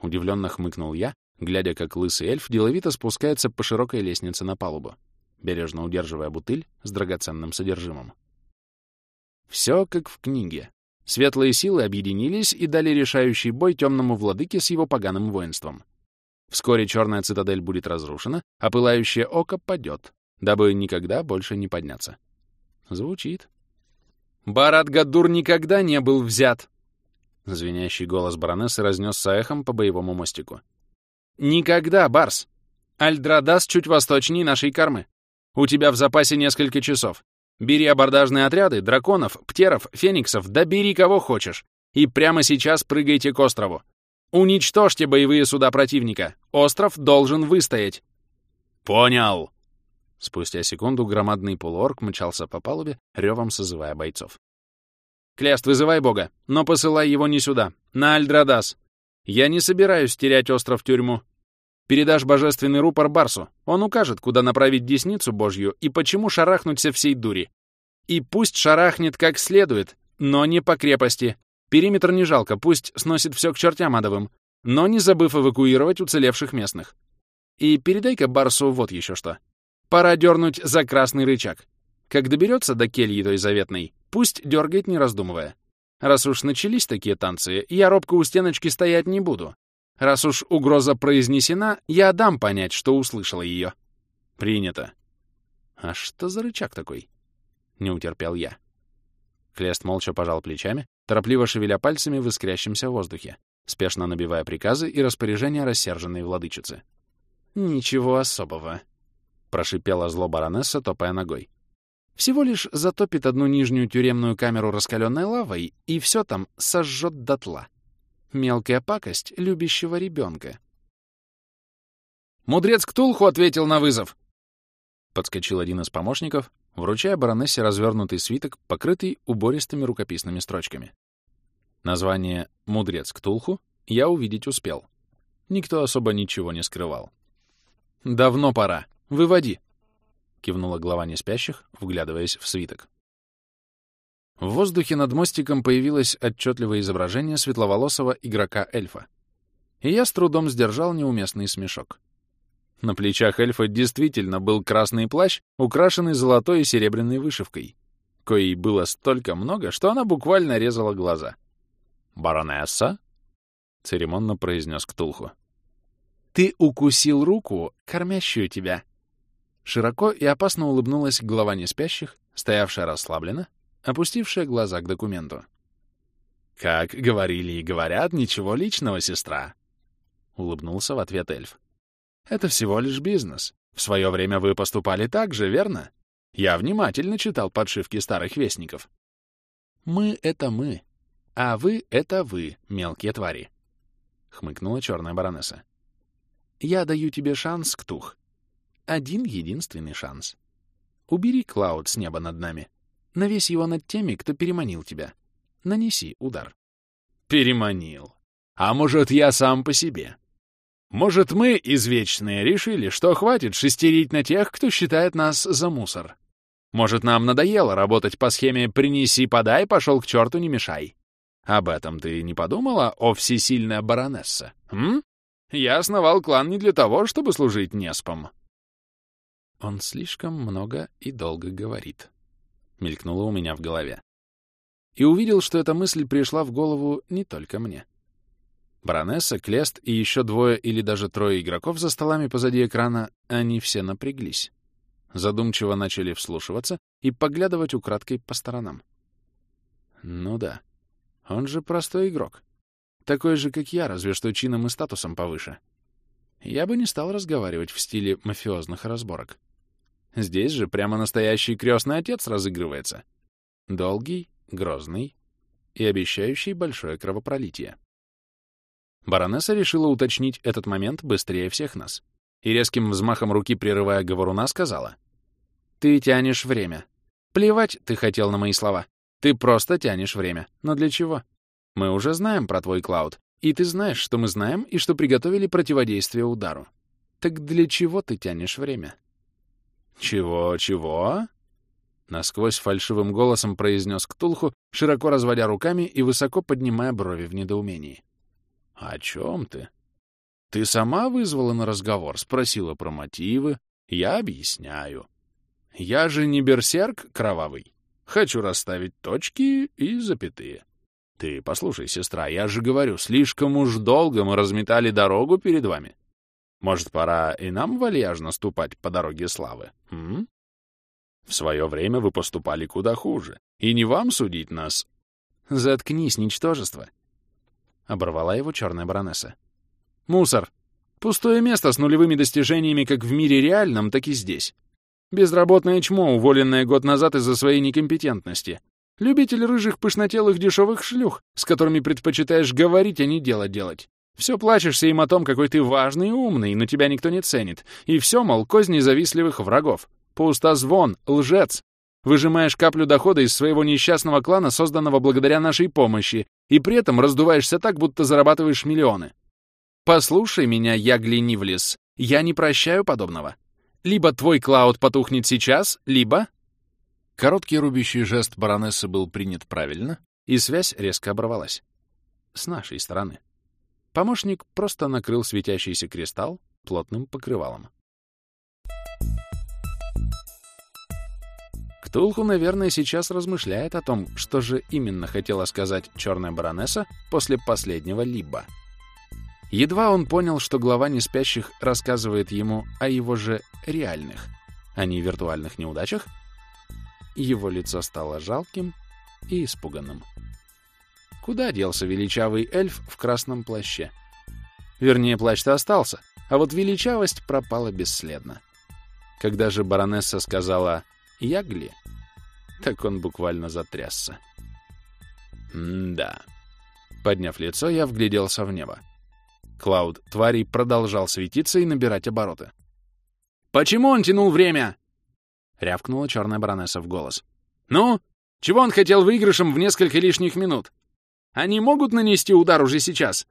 Удивленно хмыкнул я, глядя, как лысый эльф деловито спускается по широкой лестнице на палубу, бережно удерживая бутыль с драгоценным содержимым. Все как в книге. Светлые силы объединились и дали решающий бой темному владыке с его поганым воинством. Вскоре черная цитадель будет разрушена, а пылающее око падет, дабы никогда больше не подняться. Звучит. «Барат Гадур никогда не был взят!» Звенящий голос баронессы разнесся эхом по боевому мостику. «Никогда, Барс! Альдрадас чуть восточнее нашей кормы. У тебя в запасе несколько часов. Бери абордажные отряды, драконов, птеров, фениксов, да бери кого хочешь. И прямо сейчас прыгайте к острову. Уничтожьте боевые суда противника. Остров должен выстоять». «Понял!» Спустя секунду громадный полуорк мчался по палубе, ревом созывая бойцов. «Клест, вызывай бога, но посылай его не сюда, на Альдрадас. Я не собираюсь терять остров-тюрьму. Передашь божественный рупор Барсу, он укажет, куда направить десницу божью и почему шарахнуть со всей дури. И пусть шарахнет как следует, но не по крепости. Периметр не жалко, пусть сносит все к чертям адовым, но не забыв эвакуировать уцелевших местных. И передай-ка Барсу вот еще что. Пора дернуть за красный рычаг. Как доберется до кельи той заветной, пусть дергает, не раздумывая. Раз уж начались такие танцы, я робко у стеночки стоять не буду. Раз уж угроза произнесена, я дам понять, что услышала ее. Принято. А что за рычаг такой? Не утерпел я. Клест молча пожал плечами, торопливо шевеля пальцами в искрящемся воздухе, спешно набивая приказы и распоряжения рассерженной владычицы. Ничего особого. — прошипела зло баронесса, топая ногой. «Всего лишь затопит одну нижнюю тюремную камеру раскаленной лавой, и все там сожжет дотла. Мелкая пакость любящего ребенка». «Мудрец Ктулху ответил на вызов!» Подскочил один из помощников, вручая баронессе развернутый свиток, покрытый убористыми рукописными строчками. Название «Мудрец Ктулху» я увидеть успел. Никто особо ничего не скрывал. «Давно пора», «Выводи!» — кивнула глава неспящих, вглядываясь в свиток. В воздухе над мостиком появилось отчетливое изображение светловолосого игрока-эльфа. И я с трудом сдержал неуместный смешок. На плечах эльфа действительно был красный плащ, украшенный золотой и серебряной вышивкой, коей было столько много, что она буквально резала глаза. «Баронесса?» — церемонно произнес Ктулху. «Ты укусил руку, кормящую тебя», Широко и опасно улыбнулась глава неспящих, стоявшая расслабленно, опустившая глаза к документу. «Как говорили и говорят, ничего личного, сестра!» — улыбнулся в ответ эльф. «Это всего лишь бизнес. В свое время вы поступали так же, верно? Я внимательно читал подшивки старых вестников». «Мы — это мы, а вы — это вы, мелкие твари», — хмыкнула черная баронесса. «Я даю тебе шанс, Ктух, один единственный шанс. Убери Клауд с неба над нами. Навесь его над теми, кто переманил тебя. Нанеси удар. Переманил. А может, я сам по себе? Может, мы, извечные, решили, что хватит шестерить на тех, кто считает нас за мусор? Может, нам надоело работать по схеме «принеси, подай, пошел к черту, не мешай». Об этом ты не подумала, о всесильная баронесса? М? Я основал клан не для того, чтобы служить неспом. Он слишком много и долго говорит. Мелькнуло у меня в голове. И увидел, что эта мысль пришла в голову не только мне. Баронесса, Клест и еще двое или даже трое игроков за столами позади экрана, они все напряглись. Задумчиво начали вслушиваться и поглядывать украдкой по сторонам. Ну да, он же простой игрок. Такой же, как я, разве что чином и статусом повыше. Я бы не стал разговаривать в стиле мафиозных разборок. Здесь же прямо настоящий крестный отец разыгрывается. Долгий, грозный и обещающий большое кровопролитие. Баронесса решила уточнить этот момент быстрее всех нас. И резким взмахом руки, прерывая говоруна, сказала. «Ты тянешь время. Плевать ты хотел на мои слова. Ты просто тянешь время. Но для чего? Мы уже знаем про твой клауд. И ты знаешь, что мы знаем, и что приготовили противодействие удару. Так для чего ты тянешь время?» «Чего, чего?» Насквозь фальшивым голосом произнес Ктулху, широко разводя руками и высоко поднимая брови в недоумении. «О чем ты?» «Ты сама вызвала на разговор, спросила про мотивы. Я объясняю. Я же не берсерк кровавый. Хочу расставить точки и запятые. Ты послушай, сестра, я же говорю, слишком уж долго мы разметали дорогу перед вами. Может, пора и нам вальяжно ступать по дороге славы? М? В свое время вы поступали куда хуже, и не вам судить нас. Заткнись, ничтожество. Оборвала его черная баронесса. Мусор. Пустое место с нулевыми достижениями как в мире реальном, так и здесь. Безработное чмо, уволенное год назад из-за своей некомпетентности. Любитель рыжих пышнотелых дешевых шлюх, с которыми предпочитаешь говорить, а не дело делать. Все плачешься им о том, какой ты важный и умный, но тебя никто не ценит. И все, мол, козни завистливых врагов. Пустозвон, лжец. Выжимаешь каплю дохода из своего несчастного клана, созданного благодаря нашей помощи, и при этом раздуваешься так, будто зарабатываешь миллионы. Послушай меня, Ягли Нивлис, я не прощаю подобного. Либо твой клауд потухнет сейчас, либо... Короткий рубящий жест баронессы был принят правильно, и связь резко оборвалась. С нашей стороны. Помощник просто накрыл светящийся кристалл плотным покрывалом. Ктулху, наверное, сейчас размышляет о том, что же именно хотела сказать черная баронесса после последнего «либо». Едва он понял, что глава неспящих рассказывает ему о его же реальных, а не виртуальных неудачах, его лицо стало жалким и испуганным. Куда делся величавый эльф в красном плаще? Вернее, плащ-то остался, а вот величавость пропала бесследно. Когда же баронесса сказала Ягли, так он буквально затрясся. М-да. Подняв лицо, я вгляделся в небо. Клауд тварей продолжал светиться и набирать обороты. «Почему он тянул время?» — рявкнула черная баронесса в голос. «Ну, чего он хотел выигрышем в несколько лишних минут? Они могут нанести удар уже сейчас?»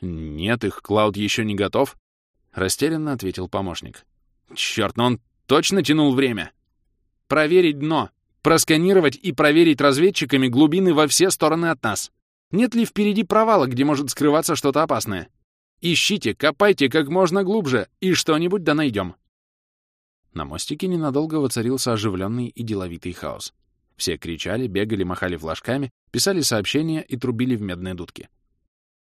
«Нет, их Клауд еще не готов», — растерянно ответил помощник. «Черт, но он точно тянул время!» Проверить дно, просканировать и проверить разведчиками глубины во все стороны от нас. Нет ли впереди провала, где может скрываться что-то опасное? Ищите, копайте как можно глубже, и что-нибудь да найдем. На мостике ненадолго воцарился оживленный и деловитый хаос. Все кричали, бегали, махали флажками, писали сообщения и трубили в медные дудки.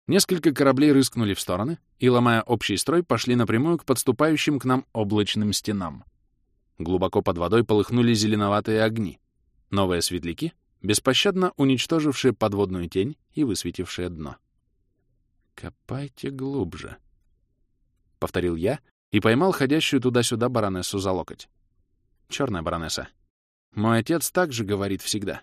Несколько кораблей рыскнули в стороны и, ломая общий строй, пошли напрямую к подступающим к нам облачным стенам. Глубоко под водой полыхнули зеленоватые огни. Новые светляки, беспощадно уничтожившие подводную тень и высветившие дно. «Копайте глубже», — повторил я и поймал ходящую туда-сюда баронессу за локоть. «Черная баронесса, мой отец также говорит всегда.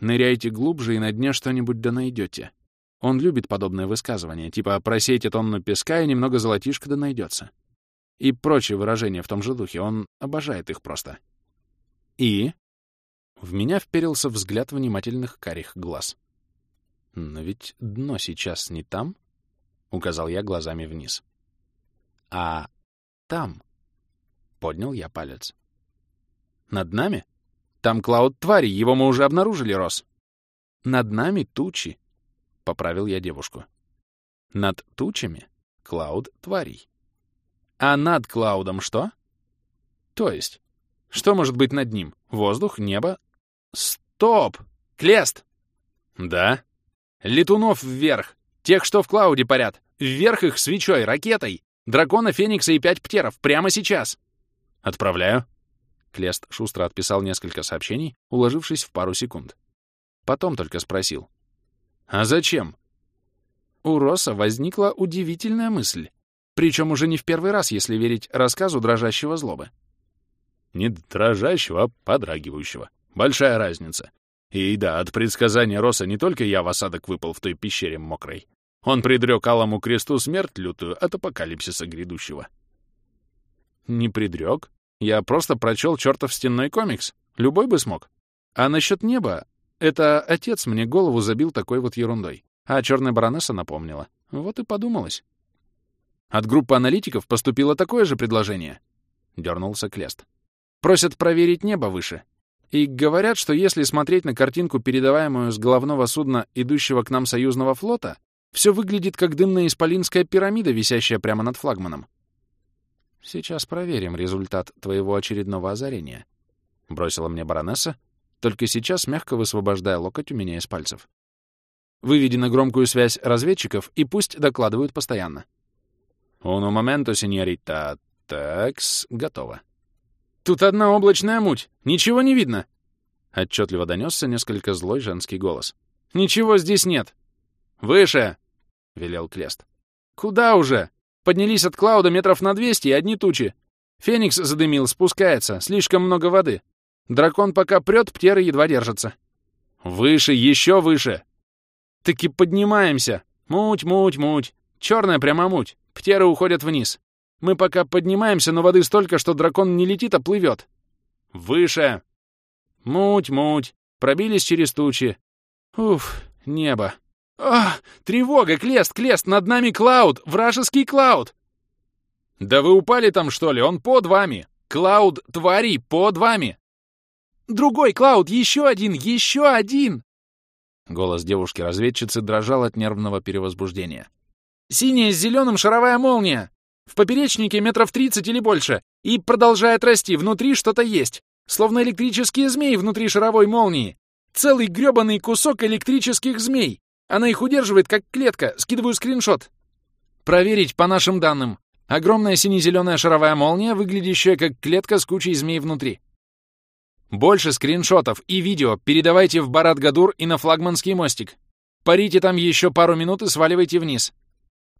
Ныряйте глубже и на дне что-нибудь да найдете. Он любит подобные высказывания, типа «просейте тонну песка и немного золотишка да найдется» и прочие выражения в том же духе. Он обожает их просто. И? В меня вперился взгляд внимательных карих глаз. Но ведь дно сейчас не там, — указал я глазами вниз. А там... Поднял я палец. Над нами? Там клауд твари, его мы уже обнаружили, Рос. Над нами тучи, — поправил я девушку. Над тучами клауд тварей. А над клаудом что? То есть, что может быть над ним? Воздух, небо? Стоп! Клест! Да? Летунов вверх! Тех, что в клауде парят! Вверх их свечой, ракетой! Дракона, Феникса и пять птеров! Прямо сейчас! Отправляю. Клест шустро отписал несколько сообщений, уложившись в пару секунд. Потом только спросил. «А зачем?» У Росса возникла удивительная мысль. Причем уже не в первый раз, если верить рассказу дрожащего злобы. Не дрожащего, а подрагивающего. Большая разница. И да, от предсказания Роса не только я в осадок выпал в той пещере мокрой. Он предрек Алому Кресту смерть лютую от апокалипсиса грядущего. Не предрек. Я просто прочел чертов стенной комикс. Любой бы смог. А насчет неба, это отец мне голову забил такой вот ерундой. А черная баронесса напомнила. Вот и подумалось. От группы аналитиков поступило такое же предложение. Дернулся Клест. Просят проверить небо выше. И говорят, что если смотреть на картинку, передаваемую с головного судна, идущего к нам союзного флота, все выглядит как дымная исполинская пирамида, висящая прямо над флагманом. Сейчас проверим результат твоего очередного озарения. Бросила мне баронесса, только сейчас мягко высвобождая локоть у меня из пальцев. Выведи на громкую связь разведчиков и пусть докладывают постоянно. «Уно моменто, сеньорита. Такс, готово». «Тут одна облачная муть. Ничего не видно!» Отчетливо донесся несколько злой женский голос. «Ничего здесь нет!» «Выше!» — велел Клест. «Куда уже? Поднялись от Клауда метров на 200 и одни тучи. Феникс задымил, спускается, слишком много воды. Дракон пока прет, птеры едва держатся». «Выше, еще выше!» «Таки поднимаемся! Муть, муть, муть! Черная прямо муть! Птеры уходят вниз!» Мы пока поднимаемся, но воды столько, что дракон не летит, а плывет. Выше. Муть, муть. Пробились через тучи. Уф, небо. А, тревога, Клест, Клест, над нами Клауд, вражеский Клауд. Да вы упали там, что ли? Он под вами. Клауд, твари, под вами. Другой Клауд, еще один, еще один. Голос девушки-разведчицы дрожал от нервного перевозбуждения. «Синяя с зеленым шаровая молния! В поперечнике метров 30 или больше. И продолжает расти. Внутри что-то есть. Словно электрические змеи внутри шаровой молнии. Целый грёбаный кусок электрических змей. Она их удерживает, как клетка. Скидываю скриншот. Проверить по нашим данным. Огромная сине-зеленая шаровая молния, выглядящая как клетка с кучей змей внутри. Больше скриншотов и видео передавайте в Барат-Гадур и на флагманский мостик. Парите там еще пару минут и сваливайте вниз.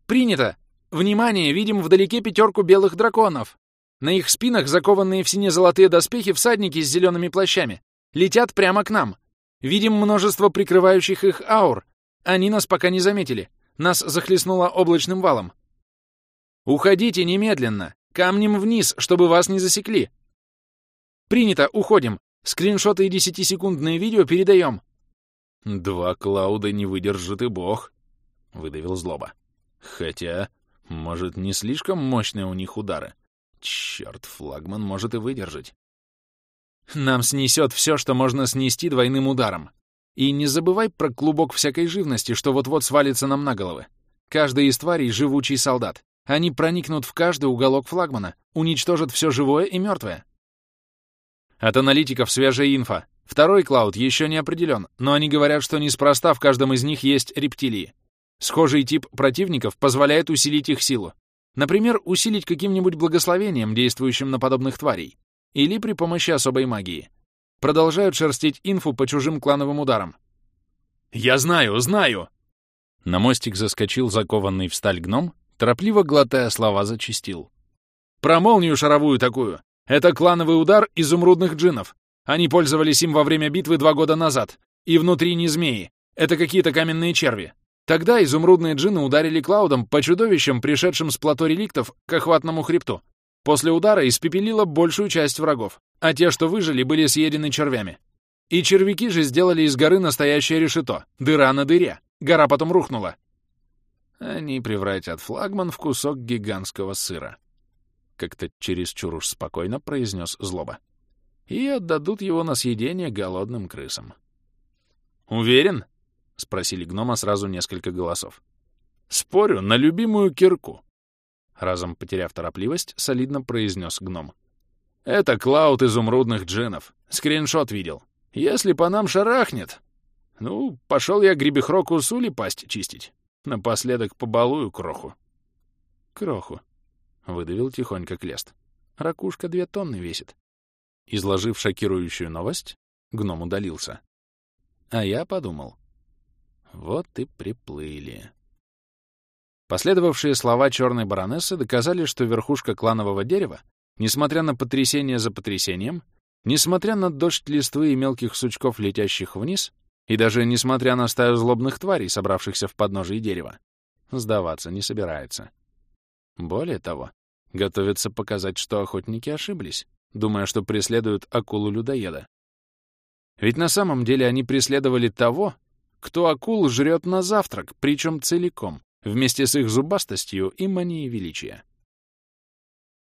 Принято! Внимание, видим вдалеке пятерку белых драконов. На их спинах закованные в сине-золотые доспехи всадники с зелеными плащами. Летят прямо к нам. Видим множество прикрывающих их аур. Они нас пока не заметили. Нас захлестнуло облачным валом. Уходите немедленно. Камнем вниз, чтобы вас не засекли. Принято, уходим. Скриншоты и десятисекундные видео передаем. Два Клауда не выдержит и бог, — выдавил злоба. Хотя... Может, не слишком мощные у них удары? Черт, флагман может и выдержать. Нам снесет все, что можно снести двойным ударом. И не забывай про клубок всякой живности, что вот-вот свалится нам на головы. Каждый из тварей — живучий солдат. Они проникнут в каждый уголок флагмана, уничтожат все живое и мертвое. От аналитиков свежая инфа. Второй клауд еще не определен, но они говорят, что неспроста в каждом из них есть рептилии. Схожий тип противников позволяет усилить их силу. Например, усилить каким-нибудь благословением, действующим на подобных тварей. Или при помощи особой магии. Продолжают шерстить инфу по чужим клановым ударам. «Я знаю, знаю!» На мостик заскочил закованный в сталь гном, торопливо глотая слова зачистил. «Про молнию шаровую такую! Это клановый удар изумрудных джинов. Они пользовались им во время битвы два года назад. И внутри не змеи. Это какие-то каменные черви. Тогда изумрудные джинны ударили Клаудом по чудовищам, пришедшим с плато реликтов к охватному хребту. После удара испепелило большую часть врагов, а те, что выжили, были съедены червями. И червяки же сделали из горы настоящее решето, дыра на дыре. Гора потом рухнула. Они превратят флагман в кусок гигантского сыра. Как-то чересчур уж спокойно произнес злоба. И отдадут его на съедение голодным крысам. «Уверен?» — спросили гнома сразу несколько голосов. «Спорю на любимую кирку», — разом потеряв торопливость, солидно произнес гном. «Это Клауд изумрудных джинов. Скриншот видел. Если по нам шарахнет...» «Ну, пошел я гребехроку сули пасть чистить. Напоследок побалую кроху». «Кроху», — выдавил тихонько Клест. «Ракушка две тонны весит». Изложив шокирующую новость, гном удалился. А я подумал. Вот и приплыли. Последовавшие слова черной баронессы доказали, что верхушка кланового дерева, несмотря на потрясение за потрясением, несмотря на дождь листвы и мелких сучков, летящих вниз, и даже несмотря на стаю злобных тварей, собравшихся в подножии дерева, сдаваться не собирается. Более того, готовится показать, что охотники ошиблись, думая, что преследуют акулу-людоеда. Ведь на самом деле они преследовали того, кто акул жрет на завтрак, причем целиком, вместе с их зубастостью и манией величия.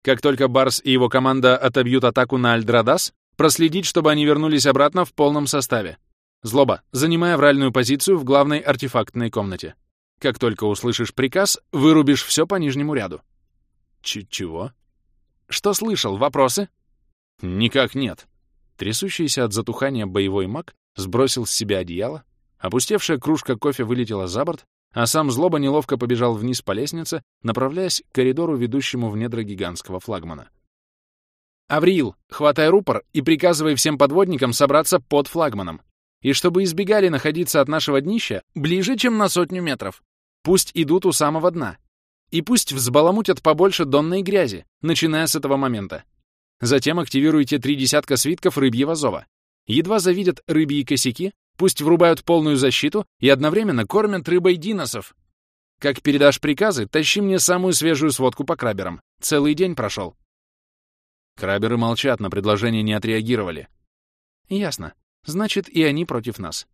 Как только Барс и его команда отобьют атаку на Альдрадас, проследить, чтобы они вернулись обратно в полном составе. Злоба, занимая авральную позицию в главной артефактной комнате. Как только услышишь приказ, вырубишь все по нижнему ряду. Ч чего? Что слышал? Вопросы? Никак нет. Трясущийся от затухания боевой маг сбросил с себя одеяло, опустевшая кружка кофе вылетела за борт, а сам Злоба неловко побежал вниз по лестнице, направляясь к коридору, ведущему в недра гигантского флагмана. «Авриил, хватай рупор и приказывай всем подводникам собраться под флагманом. И чтобы избегали находиться от нашего днища ближе, чем на сотню метров. Пусть идут у самого дна. И пусть взбаламутят побольше донной грязи, начиная с этого момента. Затем активируйте три десятка свитков рыбьего зова. Едва завидят рыбьи косяки, Пусть врубают полную защиту и одновременно кормят рыбой диносов. Как передашь приказы, тащи мне самую свежую сводку по краберам. Целый день прошел. Краберы молчат, на предложение не отреагировали. Ясно. Значит, и они против нас.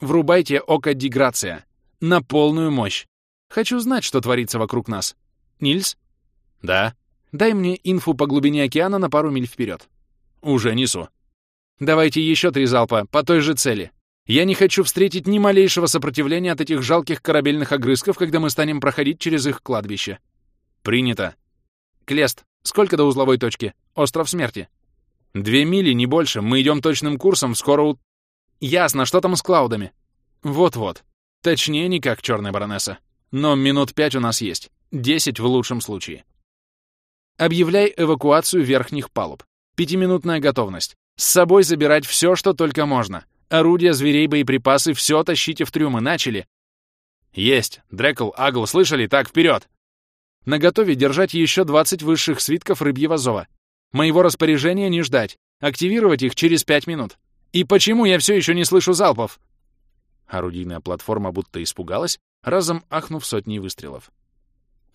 Врубайте око деграция. На полную мощь. Хочу знать, что творится вокруг нас. Нильс? Да. Дай мне инфу по глубине океана на пару миль вперед. Уже несу. Давайте еще три залпа по той же цели. Я не хочу встретить ни малейшего сопротивления от этих жалких корабельных огрызков, когда мы станем проходить через их кладбище. Принято. Клест, сколько до узловой точки? Остров смерти. Две мили, не больше. Мы идем точным курсом, скоро у... Ясно, что там с Клаудами? Вот-вот. Точнее, никак, черная баронесса. Но минут пять у нас есть. Десять в лучшем случае. Объявляй эвакуацию верхних палуб. Пятиминутная готовность. С собой забирать все, что только можно. Орудия, зверей, боеприпасы — все тащите в трюмы. Начали!» «Есть! Дрекл, Агл, слышали? Так, вперед!» «Наготове держать еще 20 высших свитков рыбьего зова. Моего распоряжения не ждать. Активировать их через пять минут. И почему я все еще не слышу залпов?» Орудийная платформа будто испугалась, разом ахнув сотней выстрелов.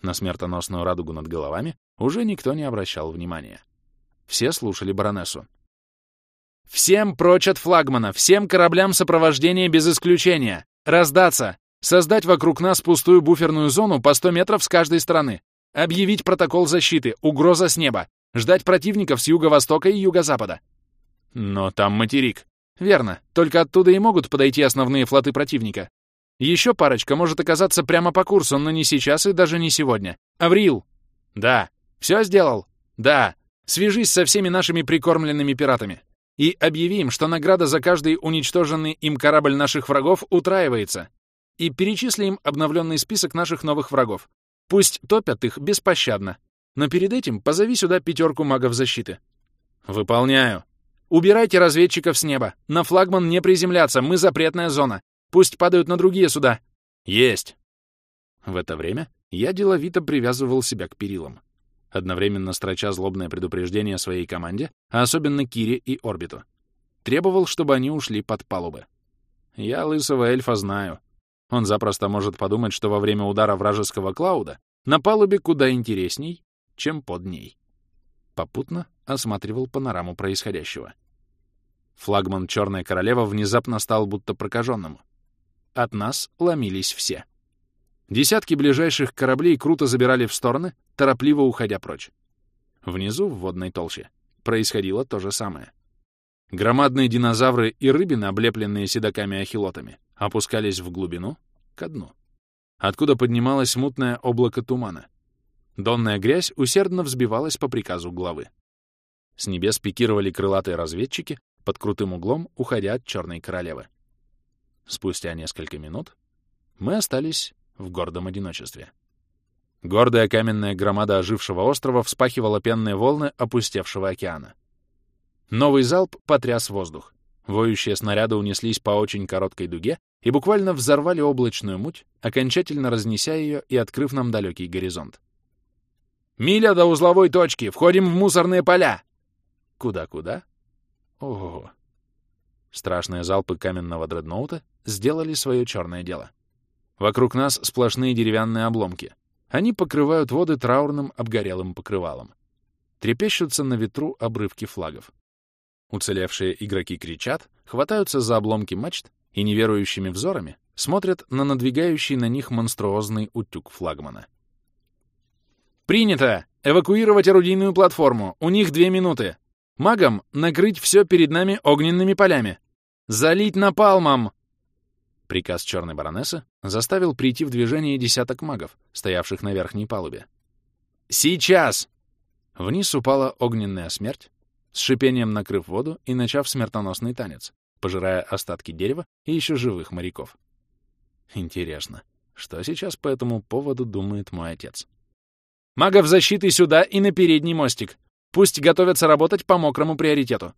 На смертоносную радугу над головами уже никто не обращал внимания. Все слушали баронессу. Всем прочь от флагмана, всем кораблям сопровождения без исключения. Раздаться. Создать вокруг нас пустую буферную зону по 100 метров с каждой стороны. Объявить протокол защиты. Угроза с неба. Ждать противников с юго-востока и юго-запада. Но там материк. Верно. Только оттуда и могут подойти основные флоты противника. Еще парочка может оказаться прямо по курсу, но не сейчас и даже не сегодня. Аврил. Да. Все сделал? Да. Свяжись со всеми нашими прикормленными пиратами и объявим, что награда за каждый уничтоженный им корабль наших врагов утраивается, и перечислим обновленный список наших новых врагов. Пусть топят их беспощадно, но перед этим позови сюда пятерку магов защиты. Выполняю. Убирайте разведчиков с неба. На флагман не приземляться, мы запретная зона. Пусть падают на другие суда. Есть. В это время я деловито привязывал себя к перилам одновременно строча злобное предупреждение своей команде, а особенно Кире и Орбиту. Требовал, чтобы они ушли под палубы. Я лысого эльфа знаю. Он запросто может подумать, что во время удара вражеского Клауда на палубе куда интересней, чем под ней. Попутно осматривал панораму происходящего. Флагман «Черная королева» внезапно стал будто прокаженным. От нас ломились все. Десятки ближайших кораблей круто забирали в стороны, торопливо уходя прочь. Внизу, в водной толще, происходило то же самое. Громадные динозавры и рыбины, облепленные седоками-ахилотами, опускались в глубину, ко дну, откуда поднималось мутное облако тумана. Донная грязь усердно взбивалась по приказу главы. С небес пикировали крылатые разведчики, под крутым углом уходя от Черной Королевы. Спустя несколько минут мы остались в гордом одиночестве. Гордая каменная громада ожившего острова вспахивала пенные волны опустевшего океана. Новый залп потряс воздух. Воющие снаряды унеслись по очень короткой дуге и буквально взорвали облачную муть, окончательно разнеся ее и открыв нам далекий горизонт. «Миля до узловой точки! Входим в мусорные поля!» «Куда-куда?» «Ого!» Страшные залпы каменного дредноута сделали свое черное дело. Вокруг нас сплошные деревянные обломки. Они покрывают воды траурным обгорелым покрывалом. Трепещутся на ветру обрывки флагов. Уцелевшие игроки кричат, хватаются за обломки мачт и неверующими взорами смотрят на надвигающий на них монструозный утюг флагмана. «Принято! Эвакуировать орудийную платформу! У них две минуты! Магам накрыть все перед нами огненными полями! Залить напалмом!» Приказ черной баронессы заставил прийти в движение десяток магов, стоявших на верхней палубе. «Сейчас!» Вниз упала огненная смерть, с шипением накрыв воду и начав смертоносный танец, пожирая остатки дерева и еще живых моряков. Интересно, что сейчас по этому поводу думает мой отец? «Магов защиты сюда и на передний мостик! Пусть готовятся работать по мокрому приоритету!»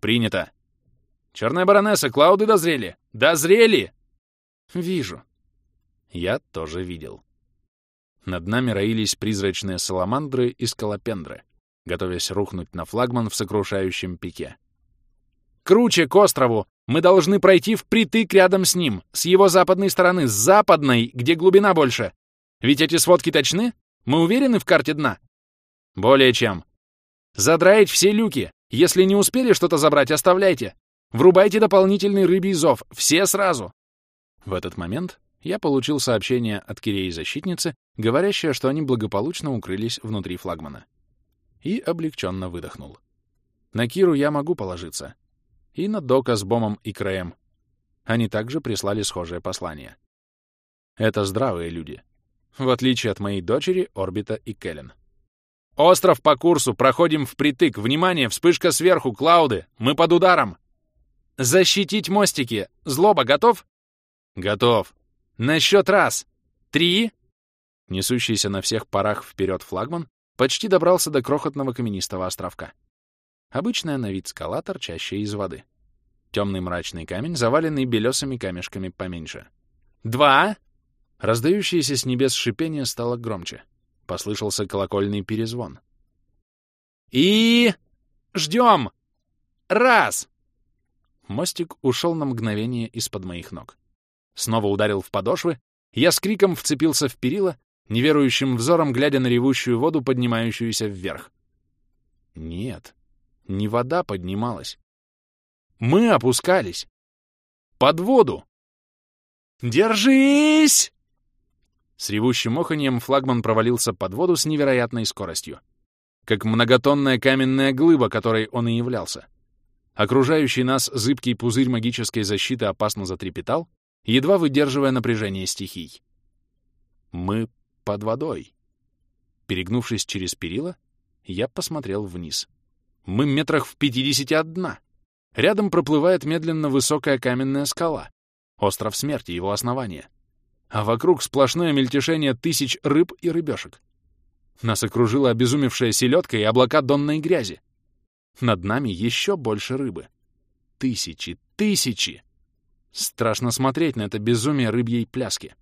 «Принято!» «Черная баронесса, Клауды дозрели! Дозрели!» Вижу. Я тоже видел. Над нами роились призрачные саламандры и скалопендры, готовясь рухнуть на флагман в сокрушающем пике. «Круче к острову! Мы должны пройти впритык рядом с ним, с его западной стороны, с западной, где глубина больше. Ведь эти сводки точны? Мы уверены в карте дна?» «Более чем. Задраить все люки. Если не успели что-то забрать, оставляйте. Врубайте дополнительный рыбий зов. Все сразу. В этот момент я получил сообщение от Киреи-защитницы, говорящее, что они благополучно укрылись внутри флагмана. И облегченно выдохнул. На Киру я могу положиться. И на Дока с Бомом и Краем. Они также прислали схожее послание. Это здравые люди. В отличие от моей дочери, Орбита и Келлен. «Остров по курсу! Проходим впритык! Внимание! Вспышка сверху! Клауды! Мы под ударом!» «Защитить мостики! Злоба готов?» «Готов. На счет раз. Три!» Несущийся на всех парах вперед флагман почти добрался до крохотного каменистого островка. Обычная на вид скала, торчащая из воды. Темный мрачный камень, заваленный белесыми камешками поменьше. «Два!» Раздающееся с небес шипение стало громче. Послышался колокольный перезвон. «И... ждем! Раз!» Мостик ушел на мгновение из-под моих ног снова ударил в подошвы, я с криком вцепился в перила, неверующим взором глядя на ревущую воду, поднимающуюся вверх. Нет, не вода поднималась. Мы опускались. Под воду. «Держись!» С ревущим оханьем флагман провалился под воду с невероятной скоростью. Как многотонная каменная глыба, которой он и являлся. Окружающий нас зыбкий пузырь магической защиты опасно затрепетал, едва выдерживая напряжение стихий. Мы под водой. Перегнувшись через перила, я посмотрел вниз. Мы метрах в пятидесяти от дна. Рядом проплывает медленно высокая каменная скала. Остров смерти, его основание. А вокруг сплошное мельтешение тысяч рыб и рыбешек. Нас окружила обезумевшая селедка и облака донной грязи. Над нами еще больше рыбы. Тысячи, тысячи! Страшно смотреть на это безумие рыбьей пляски.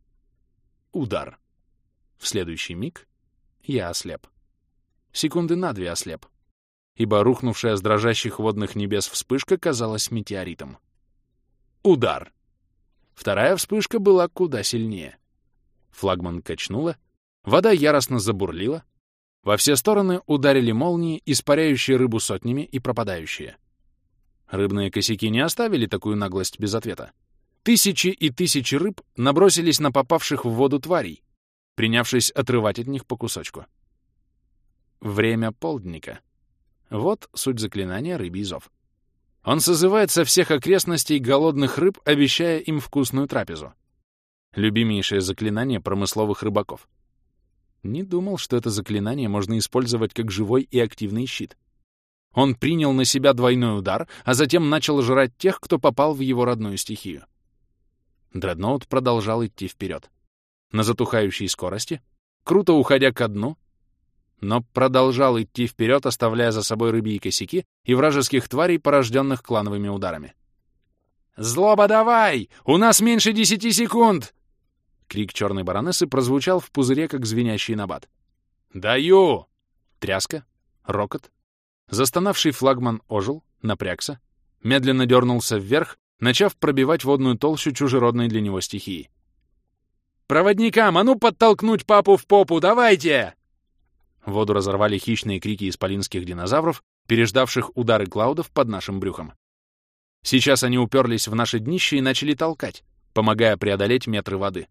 Удар. В следующий миг я ослеп. Секунды на две ослеп. Ибо рухнувшая с дрожащих водных небес вспышка казалась метеоритом. Удар. Вторая вспышка была куда сильнее. Флагман качнула, вода яростно забурлила, во все стороны ударили молнии, испаряющие рыбу сотнями и пропадающие. Рыбные косяки не оставили такую наглость без ответа. Тысячи и тысячи рыб набросились на попавших в воду тварей, принявшись отрывать от них по кусочку. Время полдника. Вот суть заклинания «Рыбий зов». Он созывает со всех окрестностей голодных рыб, обещая им вкусную трапезу. Любимейшее заклинание промысловых рыбаков. Не думал, что это заклинание можно использовать как живой и активный щит. Он принял на себя двойной удар, а затем начал жрать тех, кто попал в его родную стихию. Дредноут продолжал идти вперед. На затухающей скорости, круто уходя ко дну, но продолжал идти вперед, оставляя за собой рыбьи косяки и вражеских тварей, порожденных клановыми ударами. «Злоба давай! У нас меньше десяти секунд!» Крик черной баронессы прозвучал в пузыре, как звенящий набат. «Даю!» Тряска, рокот, Застонавший флагман ожил, напрягся, медленно дернулся вверх, начав пробивать водную толщу чужеродной для него стихии. «Проводникам, а ну подтолкнуть папу в попу, давайте!» Воду разорвали хищные крики исполинских динозавров, переждавших удары клаудов под нашим брюхом. Сейчас они уперлись в наше днище и начали толкать, помогая преодолеть метры воды.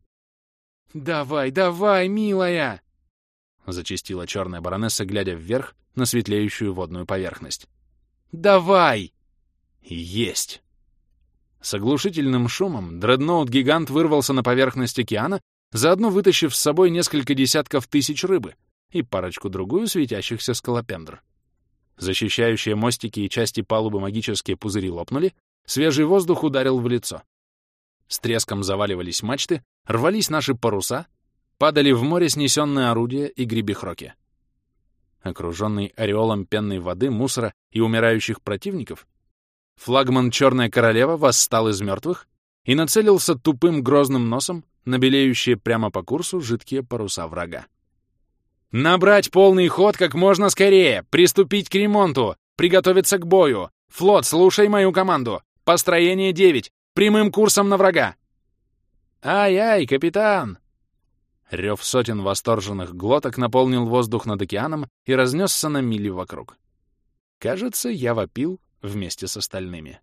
«Давай, давай, милая!» — зачастила черная баронесса, глядя вверх на светлеющую водную поверхность. «Давай!» «Есть!» С оглушительным шумом дредноут-гигант вырвался на поверхность океана, заодно вытащив с собой несколько десятков тысяч рыбы и парочку-другую светящихся скалопендр. Защищающие мостики и части палубы магические пузыри лопнули, свежий воздух ударил в лицо. С треском заваливались мачты, рвались наши паруса, падали в море снесенные орудия и гребехроки. Окруженный ореолом пенной воды, мусора и умирающих противников, флагман «Черная королева» восстал из мертвых и нацелился тупым грозным носом на белеющие прямо по курсу жидкие паруса врага. «Набрать полный ход как можно скорее! Приступить к ремонту! Приготовиться к бою! Флот, слушай мою команду! Построение 9! Прямым курсом на врага!» «Ай-ай, капитан!» Рев сотен восторженных глоток наполнил воздух над океаном и разнесся на мили вокруг. Кажется, я вопил вместе с остальными.